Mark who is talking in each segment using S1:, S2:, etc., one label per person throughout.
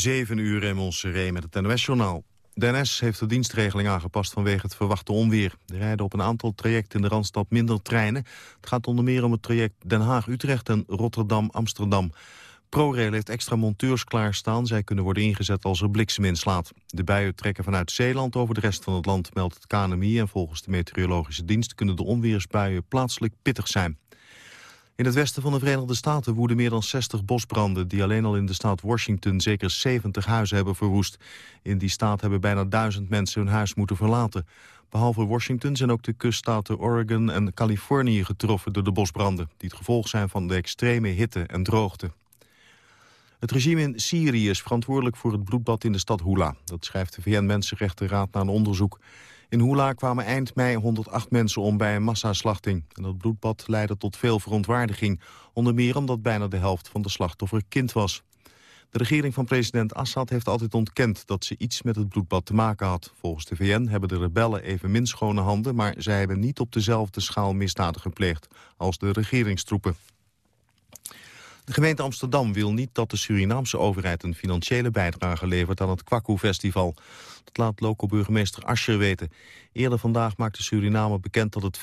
S1: 7 uur in Montserrat met het NOS-journaal. De NS heeft de dienstregeling aangepast vanwege het verwachte onweer. Er rijden op een aantal trajecten in de Randstad minder treinen. Het gaat onder meer om het traject Den Haag-Utrecht en Rotterdam-Amsterdam. ProRail heeft extra monteurs klaarstaan. Zij kunnen worden ingezet als er bliksem inslaat. De buien trekken vanuit Zeeland over de rest van het land, meldt het KNMI. En volgens de meteorologische dienst kunnen de onweersbuien plaatselijk pittig zijn. In het westen van de Verenigde Staten woeden meer dan 60 bosbranden... die alleen al in de staat Washington zeker 70 huizen hebben verwoest. In die staat hebben bijna duizend mensen hun huis moeten verlaten. Behalve Washington zijn ook de kuststaten Oregon en Californië getroffen door de bosbranden... die het gevolg zijn van de extreme hitte en droogte. Het regime in Syrië is verantwoordelijk voor het bloedbad in de stad Hula. Dat schrijft de VN-Mensenrechtenraad na een onderzoek. In Hula kwamen eind mei 108 mensen om bij een massaslachting. En dat bloedbad leidde tot veel verontwaardiging. Onder meer omdat bijna de helft van de slachtoffer kind was. De regering van president Assad heeft altijd ontkend dat ze iets met het bloedbad te maken had. Volgens de VN hebben de rebellen evenmin schone handen... maar zij hebben niet op dezelfde schaal misdaden gepleegd als de regeringstroepen. De gemeente Amsterdam wil niet dat de Surinaamse overheid een financiële bijdrage levert aan het Kwaku-festival. Dat laat loco-burgemeester Ascher weten. Eerder vandaag maakte Suriname bekend dat het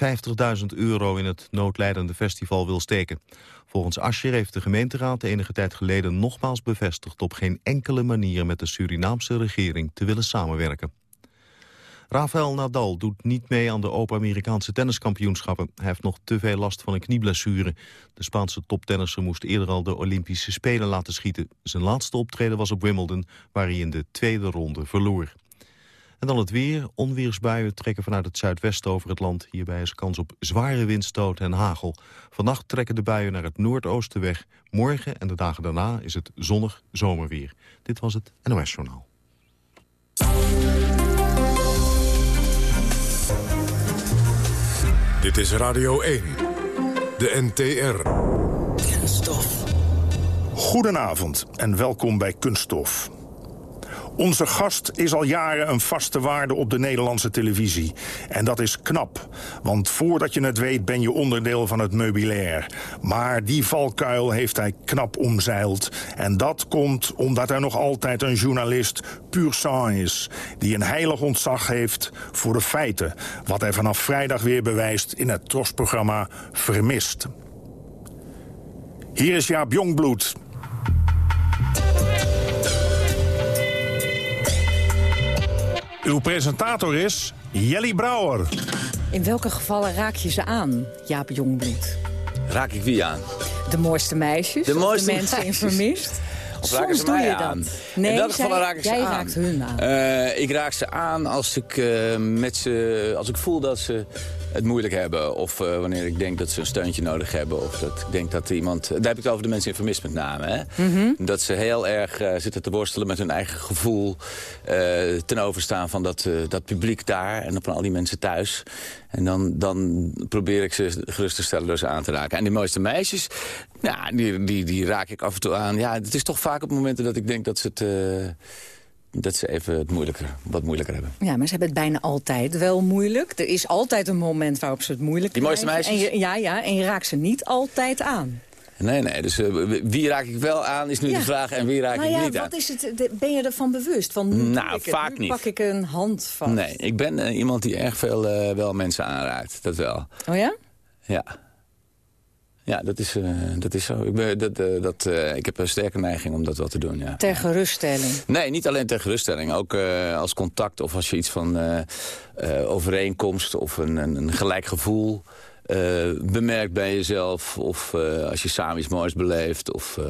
S1: 50.000 euro in het noodlijdende festival wil steken. Volgens Ascher heeft de gemeenteraad enige tijd geleden nogmaals bevestigd op geen enkele manier met de Surinaamse regering te willen samenwerken. Rafael Nadal doet niet mee aan de Open Amerikaanse tenniskampioenschappen. Hij heeft nog te veel last van een knieblessure. De Spaanse toptennisser moest eerder al de Olympische Spelen laten schieten. Zijn laatste optreden was op Wimbledon, waar hij in de tweede ronde verloor. En dan het weer. Onweersbuien trekken vanuit het zuidwesten over het land. Hierbij is kans op zware windstoten en hagel. Vannacht trekken de buien naar het noordoosten weg. Morgen en de dagen daarna is het zonnig zomerweer. Dit was het NOS Journaal.
S2: Dit is Radio 1, de NTR.
S3: Kunststof.
S4: Goedenavond en welkom bij Kunststof. Onze gast is al jaren een vaste waarde op de Nederlandse televisie. En dat is knap, want voordat je het weet ben je onderdeel van het meubilair. Maar die valkuil heeft hij knap omzeild. En dat komt omdat hij nog altijd een journalist puur sang is... die een heilig ontzag heeft voor de feiten... wat hij vanaf vrijdag weer bewijst in het trosprogramma Vermist. Hier is Jaap Jongbloed Uw presentator is Jelly Brouwer.
S5: In welke gevallen raak je ze aan, Jaap Jongbloed?
S3: Raak ik wie aan?
S5: De mooiste meisjes?
S3: De mooiste
S5: de mensen
S3: meisjes.
S5: in Vermist?
S3: Of raken
S5: Soms
S3: ze
S5: doe
S3: mij
S5: je
S3: aan?
S5: dat. Nee,
S3: in welke
S5: zij-
S3: gevallen raak ik ze
S5: jij
S3: aan?
S5: raakt hun aan.
S3: Eh, ik raak ze aan als ik, eh, met ze, als ik voel dat ze het moeilijk hebben. Of eh, wanneer ik denk dat ze een steuntje nodig hebben. Of dat ik denk dat iemand... Daar heb ik het over de mensen in vermist met name. Hè?
S5: Mhm.
S3: Dat ze heel erg eh, zitten te worstelen met hun eigen gevoel. eh, ten overstaan van dat, dat publiek daar. En van al die mensen thuis. En dan, dan probeer ik ze gerust te stellen door ze aan te raken. En die mooiste meisjes, ja, die, die, die raak ik af en toe aan. Ja, het is toch vaak op momenten dat ik denk dat ze het... dat ze even het moeilijker, wat moeilijker hebben.
S5: Ja, maar ze hebben het bijna altijd wel moeilijk. Er is altijd een moment waarop ze het moeilijk
S3: Die mooiste meisjes?
S5: En je, ja, ja, en je raakt ze niet altijd aan.
S3: Nee, nee, dus eh, wie raak ik wel aan is nu
S5: Ja.
S3: de vraag en wie raak
S5: nou
S3: ik
S5: ja,
S3: niet aan.
S5: wat is het, de- ben je ervan bewust? Van, nu
S3: Nou,
S5: ik het,
S3: vaak
S5: nu
S3: niet.
S5: pak ik een hand vast.
S3: Nee, ik ben eh, iemand die erg veel eh, wel mensen aanraakt. Dat wel.
S5: Oh ja?
S3: Ja. Ja, dat is, eh, dat is zo. Ik, ben, dat, eh, dat, eh, ik heb een sterke neiging om dat wel te doen, ja.
S5: Ter geruststelling.
S3: Nee, niet alleen ter geruststelling. Ook als contact of als je iets van overeenkomst of een, een, een gelijk gevoel bemerkt bij jezelf. Of eh, als je samen iets moois beleeft. Of eh,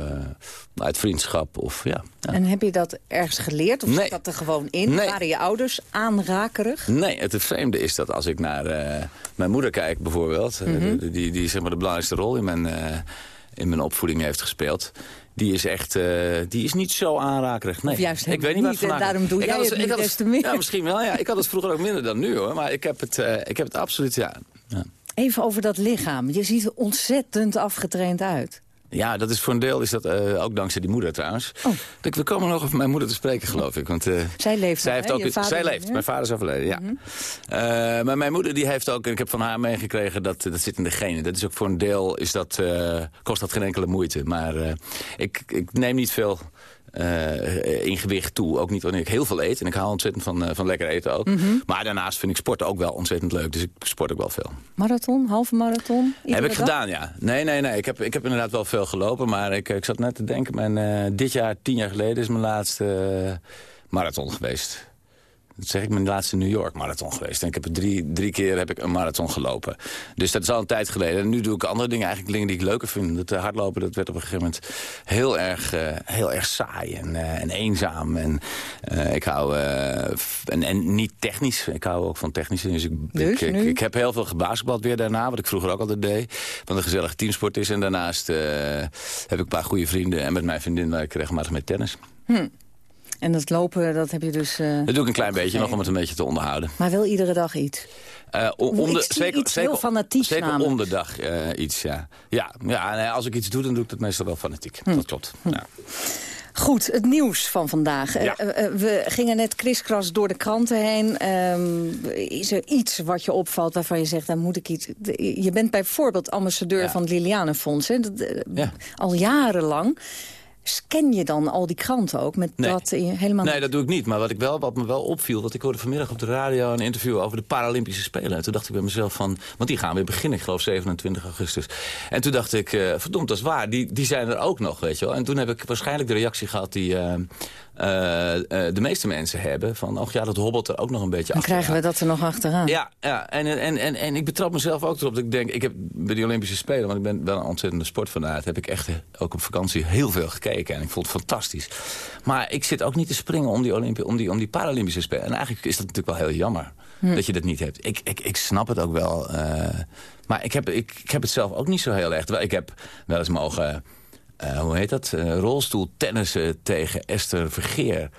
S3: uit vriendschap. Of, ja, ja.
S5: En heb je dat ergens geleerd? Of
S3: Nee.
S5: zit dat er gewoon in?
S3: Nee.
S5: Waren je ouders aanrakerig?
S3: Nee, het vreemde is dat als ik naar eh, mijn moeder kijk bijvoorbeeld... eh,
S5: Mhm.
S3: die, die, die zeg maar de belangrijkste rol in mijn, eh, in mijn opvoeding heeft gespeeld... Die is echt, eh, die is niet zo aanrakerig. Nee.
S5: Of juist
S3: ik weet niet waar het
S5: niet,
S3: vandaan
S5: daarom doe
S3: Ik
S5: jij het des te meer.
S3: Ja, misschien wel. Ja. Ik had het vroeger ook minder dan nu hoor. Maar ik heb het, eh, ik heb het absoluut, ja. ja.
S5: Even over dat lichaam. Je ziet er ontzettend afgetraind uit.
S3: Ja, dat is voor een deel is dat uh, ook dankzij die moeder trouwens.
S5: Oh.
S3: We komen nog over mijn moeder te spreken, geloof ik. Want, uh,
S5: zij leeft
S3: zij heeft ook,
S5: Je
S3: Zij leeft, mijn vader is overleden, ja.
S5: Mhm.
S3: Uh, maar mijn moeder die heeft ook, en ik heb van haar meegekregen... dat, dat zit in de genen. Dat is ook voor een deel, is dat, kost dat geen enkele moeite. Maar ik, ik neem niet veel uh, in gewicht toe. Ook niet wanneer ik heel veel eet. En ik hou ontzettend van, uh, van lekker eten ook.
S5: Mhm.
S3: Maar daarnaast vind ik sporten ook wel ontzettend leuk. Dus ik sport ook wel veel.
S5: Marathon, halve marathon?
S3: Heb ik
S5: dag?
S3: gedaan, ja. Nee, nee, nee. Ik heb, ik heb inderdaad wel veel gelopen. Maar ik, ik zat net te denken, mijn, uh, dit jaar, tien jaar geleden... is mijn laatste marathon geweest. Dat zeg ik, mijn laatste New York marathon geweest. En ik heb er drie, drie keer heb ik een marathon gelopen. Dus dat is al een tijd geleden. En nu doe ik andere dingen, eigenlijk dingen die ik leuker vind. Dat uh, hardlopen, dat werd op een gegeven moment heel erg, uh, heel erg saai en, uh, en eenzaam. En ik hou, en, en niet technisch, ik hou ook van technisch. Dus ik,
S5: Dus,
S3: ik, ik,
S5: nu?
S3: ik, heb heel veel gebasketbald weer daarna, wat ik vroeger ook altijd deed. Wat een gezellige teamsport is. En daarnaast heb ik een paar goede vrienden. En met mijn vriendin waar ik regelmatig mee tennis.
S5: Hm. En dat lopen, dat heb je dus... uh,
S3: Dat doe ik een klein beetje nog om het een beetje te onderhouden.
S5: Maar wel iedere dag iets?
S3: Uh, om, om de,
S5: ik zie iets heel fanatieks
S3: Zeker
S5: namelijk.
S3: om de dag uh, iets, ja. Ja, ja nee, als ik iets doe, dan doe ik dat meestal wel fanatiek. Hm. Dat klopt, hm. ja.
S5: Goed, het nieuws van vandaag.
S3: Ja.
S5: Uh, uh, we gingen net kriskras door de kranten heen. Um, is er iets wat je opvalt waarvan je zegt, dan moet ik iets... Je bent bijvoorbeeld ambassadeur
S3: Ja.
S5: van het Lilianenfonds, hè? Dat,
S3: Ja.
S5: al jarenlang. Scan je dan al die kranten ook met
S3: Nee.
S5: dat in- helemaal...
S3: Nee, dat doe ik niet. Maar wat, ik wel, wat me wel opviel... want ik hoorde vanmiddag op de radio een interview over de Paralympische Spelen. En toen dacht ik bij mezelf van... want die gaan weer beginnen, ik geloof 27 augustus. En toen dacht ik, eh verdomd, dat is waar. Die, die zijn er ook nog, weet je wel. En toen heb ik waarschijnlijk de reactie gehad die... eh, de meeste mensen hebben. Van, oh ja, dat hobbelt er ook nog een beetje
S5: dan
S3: achteraan.
S5: krijgen we dat er nog achteraan.
S3: Ja, ja. En, en, en, en ik betrap mezelf ook erop dat ik denk... ik heb bij die Olympische Spelen, want ik ben wel een ontzettende sportfanaat... heb ik echt eh, ook op vakantie heel veel gekeken. En ik vond het fantastisch. Maar ik zit ook niet te springen om die, Olympi om die, om die Paralympische Spelen. En eigenlijk is dat natuurlijk wel heel jammer dat je dat niet hebt. Ik, ik, ik snap het ook wel. eh, maar ik heb, ik, ik heb het zelf ook niet zo heel erg. Ik heb wel eens mogen... eh, hoe heet dat? Eh rolstoel tennissen tegen Esther Vergeer.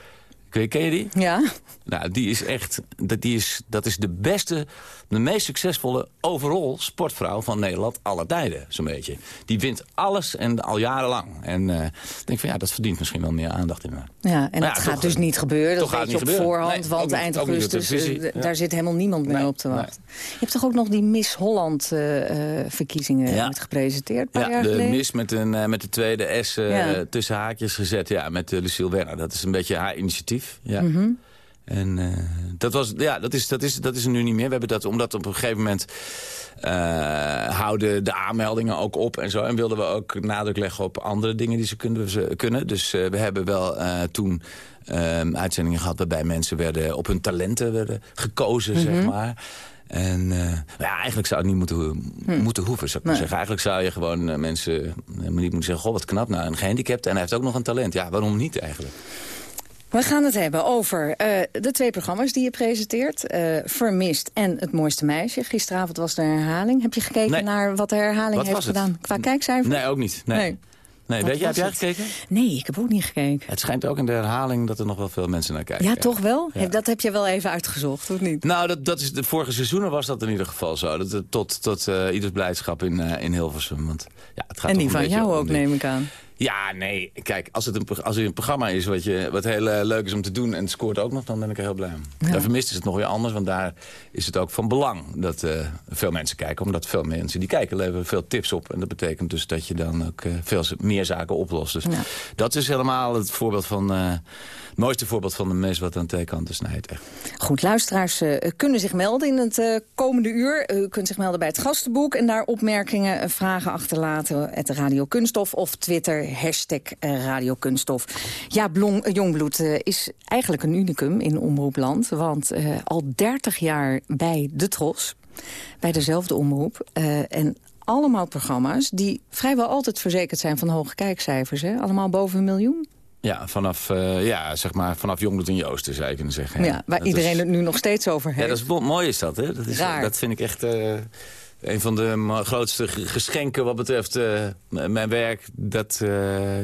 S3: Ken je, ken je die?
S5: Ja?
S3: Nou, die is echt, dat, die is, dat is de beste, de meest succesvolle overall sportvrouw van Nederland aller tijden, zo'n beetje. Die wint alles en al jarenlang. En ik denk van ja, dat verdient misschien wel meer aandacht in.
S5: Ja, en
S3: Maar
S5: dat
S3: ja,
S5: gaat
S3: toch,
S5: dus niet gebeuren. Dat
S3: gaat
S5: weet je op
S3: gebeuren.
S5: voorhand,
S3: Nee,
S5: want eind augustus, eh,
S3: ja.
S5: daar zit helemaal niemand meer
S3: Nee,
S5: op te
S3: nee.
S5: wachten. Je hebt toch ook nog die Miss Holland eh, verkiezingen
S3: Ja.
S5: gepresenteerd? Een paar
S3: Ja, de
S5: geleden?
S3: mis met, een, met de tweede S tussen haakjes gezet. Ja, met uh, Lucille Werner. Dat is een beetje haar initiatief. Ja.
S5: Mhm.
S3: En eh, dat, was, ja, dat, is, dat, is, dat is er nu niet meer. We hebben dat, omdat op een gegeven moment eh, houden de aanmeldingen ook op en zo. En wilden we ook nadruk leggen op andere dingen die ze kunnen. Ze kunnen. Dus eh, we hebben wel toen eh, uitzendingen gehad waarbij mensen werden, op hun talenten werden gekozen,
S5: Mhm.
S3: zeg maar. En ja, eigenlijk zou het niet moeten, ho- moeten hoeven, zou ik maar
S5: Hm.
S3: Zeggen. Eigenlijk zou je gewoon mensen niet moeten zeggen... goh, wat knap, nou, een gehandicapt en hij heeft ook nog een talent. Ja, waarom niet eigenlijk?
S5: We gaan het hebben over eh, de twee programma's die je presenteert. eh, Vermist en Het Mooiste Meisje. Gisteravond was de herhaling. Heb je gekeken
S3: Nee.
S5: naar wat de herhaling
S3: Wat
S5: heeft
S3: het?
S5: gedaan? Qua kijkcijfer?
S3: Nee, ook niet. Nee.
S5: Nee.
S3: weet je, heb jij
S5: het?
S3: gekeken?
S5: Nee, ik heb ook niet gekeken.
S3: Het schijnt ook in de herhaling dat er nog wel veel mensen naar kijken.
S5: Ja, toch wel?
S3: Ja.
S5: Dat heb je wel even uitgezocht, of niet?
S3: Nou, dat, dat is de vorige seizoenen was dat in ieder geval zo. Dat, tot tot eh, ieders blijdschap in, in Hilversum. Want, ja, het gaat
S5: En die van jou ook,
S3: die-
S5: neem ik aan.
S3: Ja, nee. Kijk, als het een, als er een programma is wat, je, wat heel eh, leuk is om te doen... en het scoort ook nog, dan ben ik er heel blij om. Bij Vermist is het nog weer anders, want daar is het ook van belang... dat eh, veel mensen kijken, omdat veel mensen die kijken... leveren veel tips op. En dat betekent dus dat je dan ook eh, veel meer zaken oplost. Dus
S5: Ja.
S3: dat is helemaal het voorbeeld van... mooiste voorbeeld van de mes wat aan twee kanten snijdt.
S5: Goed, luisteraars eh, kunnen zich melden in het eh, komende uur. U kunt zich melden bij het gastenboek en daar opmerkingen, eh, vragen achterlaten. Het Radio Kunststof of Twitter, hashtag Radio Kunststof. Ja, Jongbloed is eigenlijk een unicum in Omroepland. Want al 30 jaar bij de Tros, bij dezelfde omroep. en allemaal programma's die vrijwel altijd verzekerd zijn van hoge kijkcijfers. Hè? Allemaal boven een miljoen.
S3: Ja, vanaf, eh, ja, zeg maar, vanaf Jongbloed en Joosten zou je kunnen zeggen.
S5: Ja, waar
S3: Dat
S5: iedereen
S3: is-
S5: het nu nog steeds over heeft.
S3: Ja, dat is mooi is dat, hè? Dat, is,
S5: Raar.
S3: dat vind ik echt... eh, een van de grootste geschenken wat betreft uh, mijn werk... dat uh,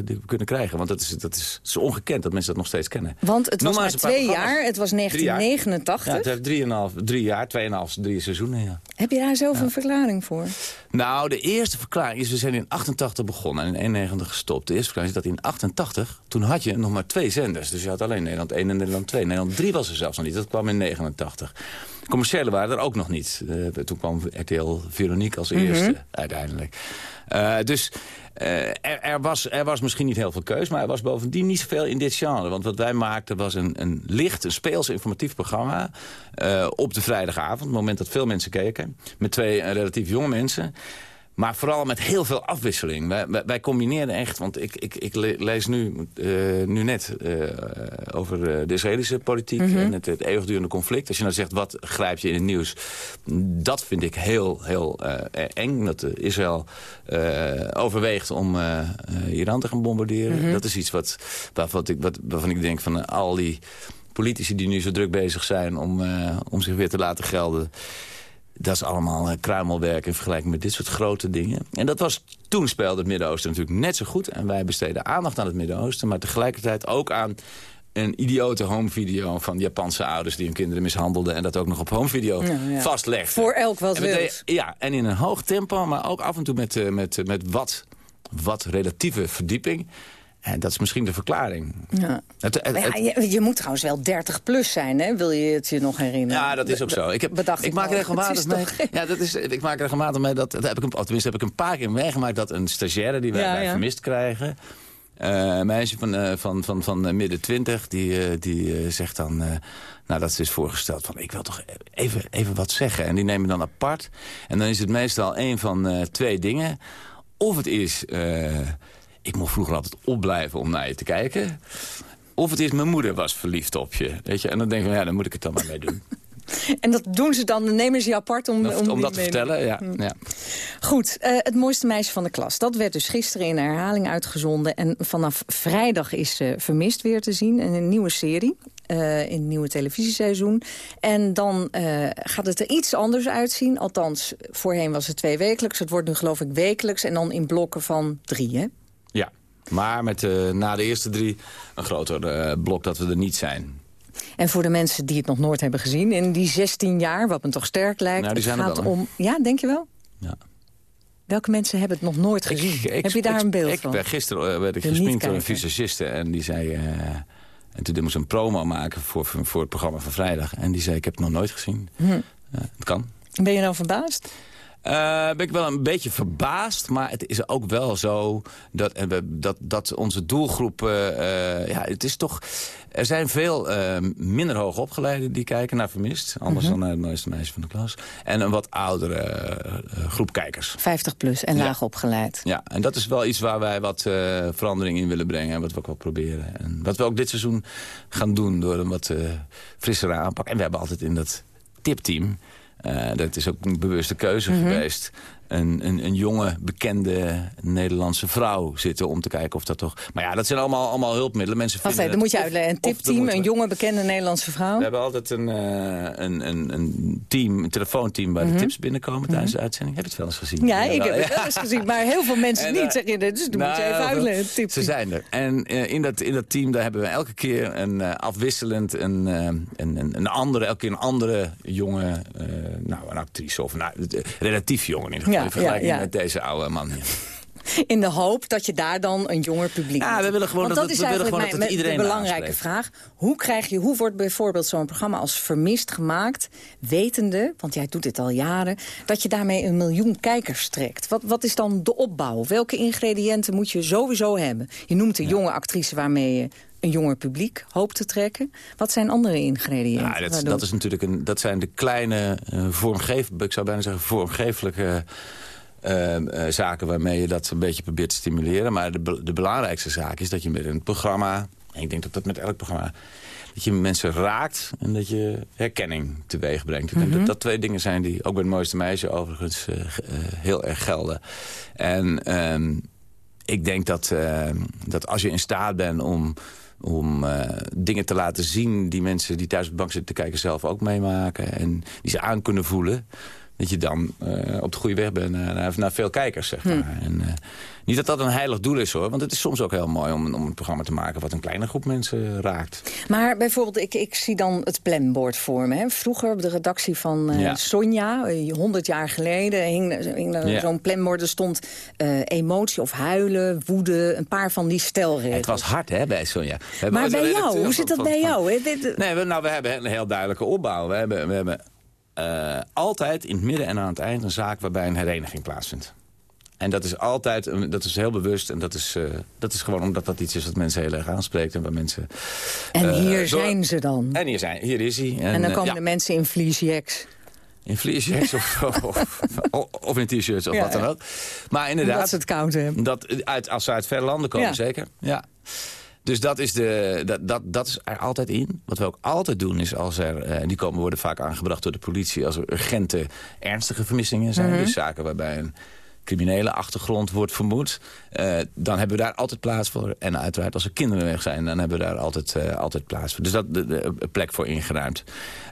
S3: die we kunnen krijgen. Want dat is, dat, is, is ongekend dat mensen dat nog steeds kennen.
S5: Want het was maar twee jaar, het was 1989.
S3: Ja, het heeft drieënhalf, drie jaar, tweeënhalf, drie seizoenen, ja.
S5: Heb je daar zelf een verklaring voor?
S3: Nou, de eerste verklaring is, we zijn in 88 begonnen en in 91 gestopt. De eerste verklaring is dat in 88, toen had je nog maar twee zenders. Dus je had alleen Nederland 1 en Nederland 2. Nederland 3 was er zelfs nog niet, dat kwam in 89. De commerciële waren er ook nog niet. Uh, toen kwam RTL Veronique als eerste, mm -hmm. uiteindelijk. Uh, dus uh, er, er, was, er was misschien niet heel veel keus, maar er was bovendien niet zoveel in dit genre. Want wat wij maakten was een, een licht, een speels informatief programma... Op de vrijdagavond, het moment dat veel mensen keken... met twee relatief jonge mensen... Maar vooral met heel veel afwisseling. Wij, wij, echt, want ik, ik, ik lees nu, uh, nu net uh, over de Israëlische politiek... Mm -hmm. en het, het eeuwigdurende conflict. Als je nou zegt, wat grijp je in het nieuws? Dat vind ik heel, heel uh, eng. Dat Israël overweegt om Iran te gaan bombarderen. Mm -hmm. Dat is iets wat, waarvan, ik, wat, waarvan ik denk van al die politici die nu zo druk bezig zijn... om, om zich weer te laten gelden dat is allemaal uh, kruimelwerk in vergelijking met dit soort grote dingen. En dat was, toen speelde het Midden-Oosten natuurlijk net zo goed. En wij besteden aandacht aan het Midden-Oosten. Maar tegelijkertijd ook aan een idiote homevideo van Japanse ouders... die hun kinderen mishandelden en dat ook nog op homevideo ja, ja. vastlegden.
S5: Voor elk wat wil.
S3: Ja, en in een hoog tempo, maar ook af en toe met, uh, met, met wat, wat relatieve verdieping. En dat is misschien de verklaring.
S5: Ja. Het, het, ja, je, je, moet trouwens wel 30 plus zijn, hè? wil je het je nog herinneren?
S3: Ja, dat is ook zo. Ik, heb, ik, ik maak regelmatig mee. Ja, dat is, ik maak regelmatig mee dat. dat heb ik, tenminste, heb ik een paar keer meegemaakt dat een stagiaire die wij, ja, wij vermist krijgen. Uh, een meisje van, uh, van, van, van midden twintig, die, uh, die zegt dan... nou, dat is voorgesteld van, ik wil toch even, even wat zeggen. En die nemen dan apart. En dan is het meestal een van twee dingen. Of het is ik mocht vroeger altijd opblijven om naar je te kijken. Of het is mijn moeder was verliefd op je. Weet je? En dan denk ik, ja, dan moet ik het dan maar mee doen.
S5: En dat doen ze dan, dan nemen ze je apart om,
S3: om, om dat te vertellen, ja.
S5: Hm.
S3: ja.
S5: Goed, uh, het mooiste meisje van de klas. Dat werd dus gisteren in herhaling uitgezonden. En vanaf vrijdag is uh, Vermist weer te zien. Een nieuwe serie. Uh, in het nieuwe televisieseizoen. En dan gaat het er iets anders uitzien. Althans, voorheen was het twee wekelijks. Het wordt nu geloof ik wekelijks. En dan in blokken van drie, hè?
S3: Ja, maar met uh, na de eerste drie een groter uh, blok dat we er niet zijn.
S5: En voor de mensen die het nog nooit hebben gezien in die 16 jaar, wat me toch sterk lijkt.
S3: Nou, die zijn
S5: het gaat
S3: er wel,
S5: om. Ja, denk je wel?
S3: Ja.
S5: Welke mensen hebben het nog nooit gezien?
S3: Ik, ik,
S5: Heb je daar
S3: ik,
S5: een beeld
S3: ik,
S5: van?
S3: Gisteren werd ik gesminkt door een visagiste en die zei... Uh, en toen moest een promo maken voor, voor het programma van vrijdag. En die zei, ik heb het nog nooit gezien. Hm. Het kan.
S5: Ben je nou verbaasd?
S3: Uh, ben ik wel een beetje verbaasd, maar het is ook wel zo dat, dat, dat onze doelgroep... Uh, uh, ja, het is toch... Er zijn veel minder hoog opgeleiden die kijken naar Vermist. Anders -hmm. dan naar het mooiste meisje van de klas. En een wat oudere groep kijkers.
S5: 50 plus en laag opgeleid.
S3: Ja, en dat is wel iets waar wij wat verandering in willen brengen. En wat we ook wel proberen. En wat we ook dit seizoen gaan doen door een wat frissere aanpak. En we hebben altijd in dat tipteam... Uh, dat is ook een bewuste keuze mm -hmm. geweest. Een, een, een, jonge, bekende Nederlandse vrouw zitten om te kijken of dat toch... Maar ja, dat zijn allemaal, allemaal hulpmiddelen. Mensen
S5: Wacht even, dan moet je uitleggen. Een tipteam, een jonge, bekende Nederlandse vrouw?
S3: We hebben altijd een, uh, een, een, een, team, een telefoonteam waar mm -hmm. de tips binnenkomen tijdens mm -hmm. de uitzending. Heb je het wel eens gezien?
S5: Ja, ik heb het wel eens gezien, maar heel veel mensen en, niet. Zeg je, dus dan nou, moet je even uitleggen.
S3: Ze zijn er. En uh, in, dat, in dat team daar hebben we elke keer een afwisselend... Een, een, een, een andere, elke keer een andere jonge... nou, een actrice of nou, relatief jong in ieder geval. Ja, in vergelijking ja, ja. met deze oude man hier.
S5: In de hoop dat je daar dan een jonger publiek
S3: Ja, we willen gewoon
S5: Want
S3: dat,
S5: dat is
S3: we willen gewoon
S5: mijn,
S3: dat het iedereen
S5: de belangrijke vraag. Hoe, krijg je, hoe wordt bijvoorbeeld zo'n programma als Vermist gemaakt... wetende, want jij doet dit al jaren... dat je daarmee een miljoen kijkers trekt? Wat, wat is dan de opbouw? Welke ingrediënten moet je sowieso hebben? Je noemt een ja. jonge actrice waarmee je een jonger publiek hoopt te trekken. Wat zijn andere ingrediënten?
S3: Ja, dat, dat, is natuurlijk een, dat zijn de kleine uh, vormgeef, ik zou bijna zeggen vormgeeflijke uh, uh, zaken waarmee je dat een beetje probeert te stimuleren. Maar de, de belangrijkste zaak is dat je met een programma, en ik denk dat dat met elk programma, dat je mensen raakt en dat je herkenning teweeg brengt. Ik denk mm -hmm. dat dat twee dingen zijn die ook bij het mooiste meisje overigens heel erg gelden. En um, ik denk dat, dat als je in staat bent om om uh, dingen te laten zien die mensen die thuis op de bank zitten te kijken zelf ook meemaken. En die ze aan kunnen voelen. dat je dan uh, op de goede weg bent naar, naar, veel kijkers, zeg maar. En, uh, niet dat dat een heilig doel is, hoor. Want het is soms ook heel mooi om, om een programma te maken... wat een kleine groep mensen raakt.
S5: Maar bijvoorbeeld, ik, ik zie dan het planbord voor me. Hè. Vroeger op de redactie van uh, ja. Sonja, 100 jaar geleden... hing, hing er ja. zo'n planbord. Er stond emotie of huilen, woede... een paar van die stelregels.
S3: Het was hard, hè, bij Sonja.
S5: Maar bij jou, hoe zit dat bij jou? Hè?
S3: Nee, we, nou, we hebben een heel duidelijke opbouw. We hebben... We hebben uh, altijd in het midden en aan het eind een zaak waarbij een hereniging plaatsvindt. En dat is altijd, dat is heel bewust. En dat is, uh, dat is gewoon omdat dat iets is wat mensen heel erg aanspreekt. En waar mensen...
S5: En uh, hier zijn ze dan.
S3: En hier, zijn, hier is hij.
S5: En, en dan komen ja. de mensen in vliesjacks.
S3: In vliesjacks of, of, of, of, in t-shirts of ja, wat dan ook. Maar inderdaad...
S5: Dat ze het koud hebben.
S3: Dat, uit, als ze uit verre landen komen, ja. zeker. Ja. Dus dat is, de, dat, dat, dat is er altijd in. Wat we ook altijd doen is als er, en die komen worden vaak aangebracht door de politie... als er urgente, ernstige vermissingen zijn. Mm -hmm. Dus zaken waarbij een criminele achtergrond wordt vermoed... Uh, dan hebben we daar altijd plaats voor. En uiteraard als er kinderen weg zijn, dan hebben we daar altijd, uh, altijd plaats voor. Dus dat de, plek voor ingeruimd.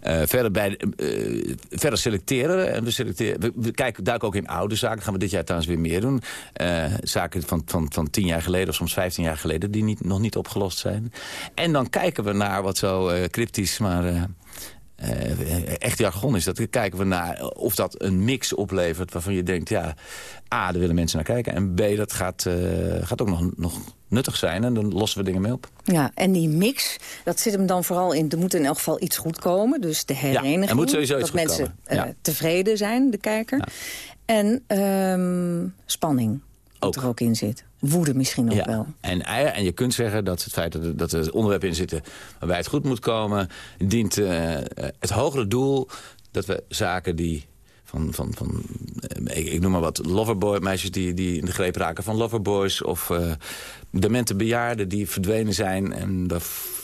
S3: Uh, verder, bij, verder selecteren. En we, selecteren, we, kijken, duiken ook in oude zaken. gaan we dit jaar trouwens weer meer doen. zaken van, van, van tien jaar geleden of soms vijftien jaar geleden... die niet, nog niet opgelost zijn. En dan kijken we naar wat zo cryptisch, maar... Uh, echt jargon is dat. kijken we naar of dat een mix oplevert waarvan je denkt... ja, A, daar willen mensen naar kijken. En B, dat gaat, uh, gaat ook nog, nog nuttig zijn. En dan lossen we dingen mee op.
S5: Ja, en die mix, dat zit hem dan vooral in... er moet in elk geval iets goed komen. Dus de hereniging.
S3: Ja, er moet sowieso iets
S5: dat mensen
S3: komen. Ja.
S5: Tevreden zijn, de kijker. Ja. En um, spanning. Ook. er ook in zit. Woede misschien ook
S3: ja.
S5: wel.
S3: En, en je kunt zeggen dat het feit dat er, dat er onderwerpen in zitten... waarbij het goed moet komen... dient uh, het hogere doel dat we zaken die van, van, van ik, ik, noem maar wat, loverboy, meisjes die, die in de greep raken van loverboys... of uh, demente bejaarden die verdwenen zijn en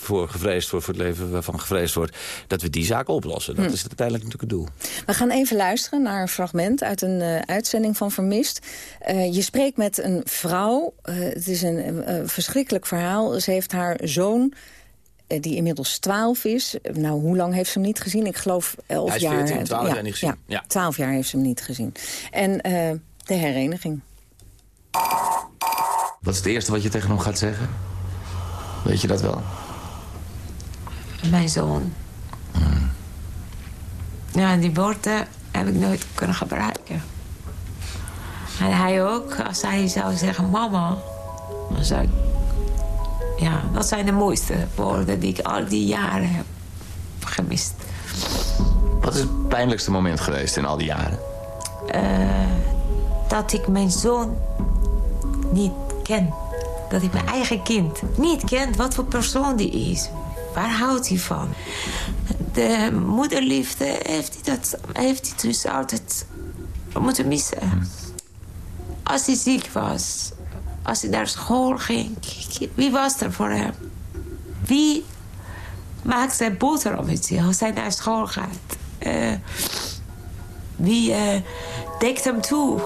S3: daarvoor gevreesd wordt, voor het leven waarvan gevreesd wordt... dat we die zaken oplossen. Dat hm. is uiteindelijk natuurlijk het doel.
S5: We gaan even luisteren naar een fragment uit een uh, uitzending van Vermist. Uh, je spreekt met een vrouw. het is een verschrikkelijk verhaal. Ze heeft haar zoon die inmiddels 12 is. Nou, hoe lang heeft ze hem niet gezien? Ik geloof 11
S3: Hij is
S5: jaar.
S3: 14, 12
S5: ja,
S3: jaar niet gezien.
S5: Ja, 12 jaar heeft ze hem niet gezien. En uh, de hereniging.
S6: Wat is het eerste wat je tegen hem gaat zeggen? Weet je dat wel?
S7: Mijn zoon. Hmm. Ja, die woorden heb ik nooit kunnen gebruiken. En hij ook, als hij zou zeggen mama, dan zou ik ja, dat zijn de mooiste woorden die ik al die jaren heb gemist.
S6: Wat is het pijnlijkste moment geweest in al die jaren?
S7: Uh, dat ik mijn zoon niet ken. Dat ik mijn eigen kind niet ken wat voor persoon die is. Waar houdt hij van? De moederliefde heeft hij, dat, heeft hij dus altijd moeten missen. Als hij ziek was, als hij naar school ging, wie was er voor hem? Wie maakt zijn boterham met hij als hij naar school gaat? Uh, wie uh, dekt hem toe?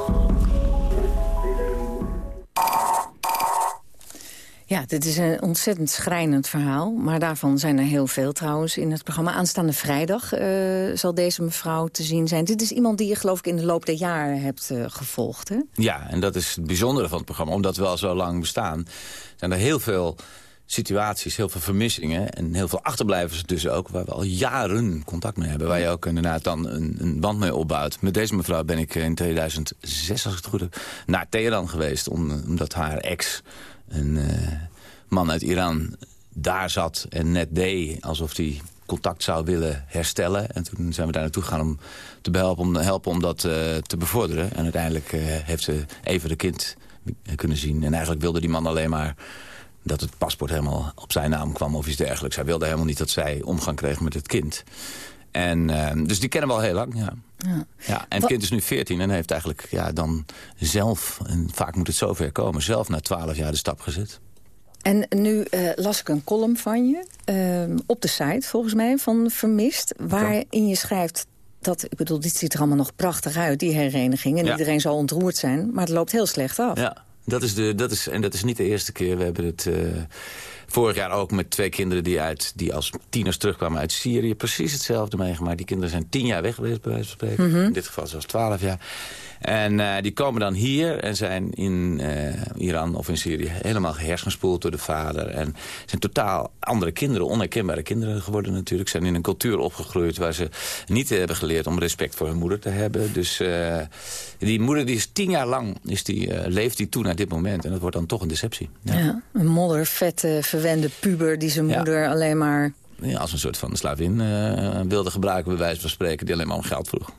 S5: Ja, dit is een ontzettend schrijnend verhaal. Maar daarvan zijn er heel veel trouwens in het programma. Aanstaande vrijdag uh, zal deze mevrouw te zien zijn. Dit is iemand die je geloof ik in de loop der jaren hebt uh, gevolgd, hè?
S3: Ja, en dat is het bijzondere van het programma. Omdat we al zo lang bestaan, zijn er heel veel situaties, heel veel vermissingen... en heel veel achterblijvers dus ook, waar we al jaren contact mee hebben. Waar je ook inderdaad dan een, een band mee opbouwt. Met deze mevrouw ben ik in 2006, als ik het goed heb, naar Teheran geweest... omdat haar ex een uh, man uit Iran daar zat en net deed alsof hij contact zou willen herstellen. En toen zijn we daar naartoe gegaan om te om, helpen om dat uh, te bevorderen. En uiteindelijk uh, heeft ze even de kind kunnen zien. En eigenlijk wilde die man alleen maar dat het paspoort helemaal op zijn naam kwam of iets dergelijks. Hij wilde helemaal niet dat zij omgang kreeg met het kind. En, dus die kennen we al heel lang, ja. Ja. ja en het kind is nu 14 en heeft eigenlijk ja, dan zelf, en vaak moet het zover komen... zelf na 12 jaar de stap gezet.
S5: En nu uh, las ik een column van je, uh, op de site volgens mij, van Vermist... waarin je schrijft dat, ik bedoel, dit ziet er allemaal nog prachtig uit, die hereniging... en ja. iedereen zal ontroerd zijn, maar het loopt heel slecht af.
S3: Ja, dat is de, dat is, en dat is niet de eerste keer. We hebben het... Uh, Vorig jaar ook met twee kinderen die, uit, die als tieners terugkwamen uit Syrië. Precies hetzelfde meegemaakt. Die kinderen zijn tien jaar weg geweest, bij wijze van spreken. In dit geval zelfs twaalf jaar. En uh, die komen dan hier en zijn in uh, Iran of in Syrië helemaal gehersenspoeld door de vader. En zijn totaal andere kinderen, onherkenbare kinderen geworden natuurlijk. Zijn in een cultuur opgegroeid waar ze niet hebben geleerd om respect voor hun moeder te hebben. Dus uh, die moeder die is tien jaar lang, is die, leeft die toe naar dit moment. En dat wordt dan toch een deceptie.
S5: Ja, ja een moddervette, verwende puber die zijn moeder ja. alleen maar
S3: ja, als een soort van slavin uh, wilde gebruiken, bij wijze van spreken, die alleen maar om geld vroeg.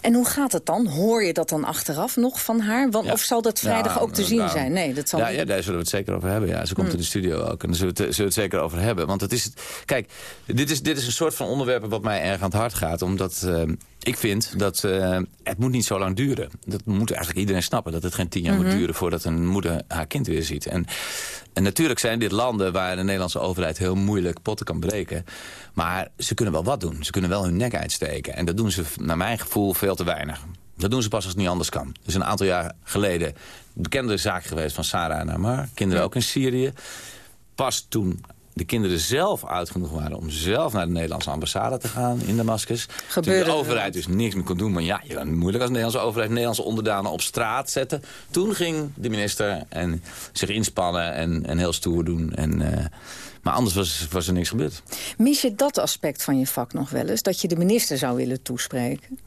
S5: En hoe gaat het dan? Hoor je dat dan achteraf nog van haar? Want, ja. Of zal dat vrijdag ja, ook te zien nou, zijn? Nee, dat zal
S3: ja,
S5: niet.
S3: ja, daar zullen we het zeker over hebben. Ja. Ze komt
S5: Hmm.
S3: in de studio ook en daar zullen we, het, zullen we het zeker over hebben. Want het is, kijk, dit is, dit is een soort van onderwerp wat mij erg aan het hart gaat. Omdat uh, ik vind dat uh, het moet niet zo lang duren. Dat moet eigenlijk iedereen snappen. Dat het geen tien jaar
S5: Mhm.
S3: moet duren voordat een moeder haar kind weer ziet. En, en natuurlijk zijn dit landen waar de Nederlandse overheid heel moeilijk potten kan breken. Maar ze kunnen wel wat doen. Ze kunnen wel hun nek uitsteken. En dat doen ze naar mijn gevoel veel te weinig. Dat doen ze pas als het niet anders kan. Is een aantal jaar geleden bekende zaak geweest van Sarah en Amar. Kinderen ook in Syrië. Pas toen de kinderen zelf uitgenodigd waren om zelf naar de Nederlandse ambassade te gaan in Damascus.
S5: Gebeurde
S3: toen de overheid dus niks meer kon doen. Maar ja, je kan moeilijk als de Nederlandse overheid Nederlandse onderdanen op straat zetten. Toen ging de minister en zich inspannen en, en heel stoer doen. En, uh, maar anders was, was er niks gebeurd.
S5: Mis je dat aspect van je vak nog wel eens? Dat je de minister zou willen toespreken?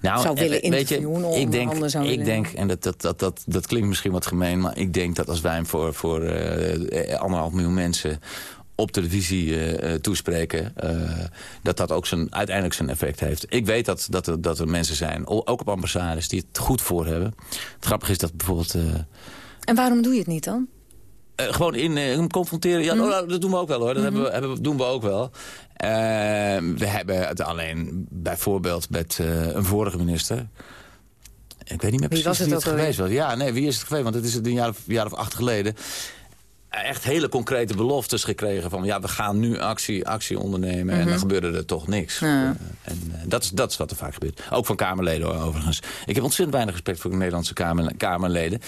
S3: Nou,
S5: zou willen
S3: weet je,
S5: interviewen?
S3: ik denk,
S5: zou
S3: ik
S5: willen...
S3: denk en dat, dat, dat, dat, dat klinkt misschien wat gemeen... maar ik denk dat als wij hem voor, voor uh, anderhalf miljoen mensen op televisie uh, toespreken... Uh, dat dat ook zijn, uiteindelijk zijn effect heeft. Ik weet dat, dat, er, dat er mensen zijn, ook op ambassades... die het goed voor hebben. Het grappige is dat bijvoorbeeld... Uh,
S5: en waarom doe je het niet dan?
S3: Gewoon in uh, confronteren. Ja, mm. oh, dat doen we ook wel hoor. Dat mm -hmm. hebben we, hebben, doen we ook wel. Uh, we hebben het alleen bijvoorbeeld met een vorige minister. Ik weet niet meer precies
S5: wie, was het
S3: wie
S5: het
S3: geweest was. Ja, nee, wie is het geweest? Want het is een jaar of, jaar of acht geleden echt hele concrete beloftes gekregen van... ja, we gaan nu actie, actie ondernemen mm -hmm. en dan gebeurde er toch niks.
S5: Ja.
S3: Uh, en uh, dat, is, dat is wat er vaak gebeurt. Ook van Kamerleden hoor, overigens. Ik heb ontzettend weinig respect voor de Nederlandse kamer, Kamerleden.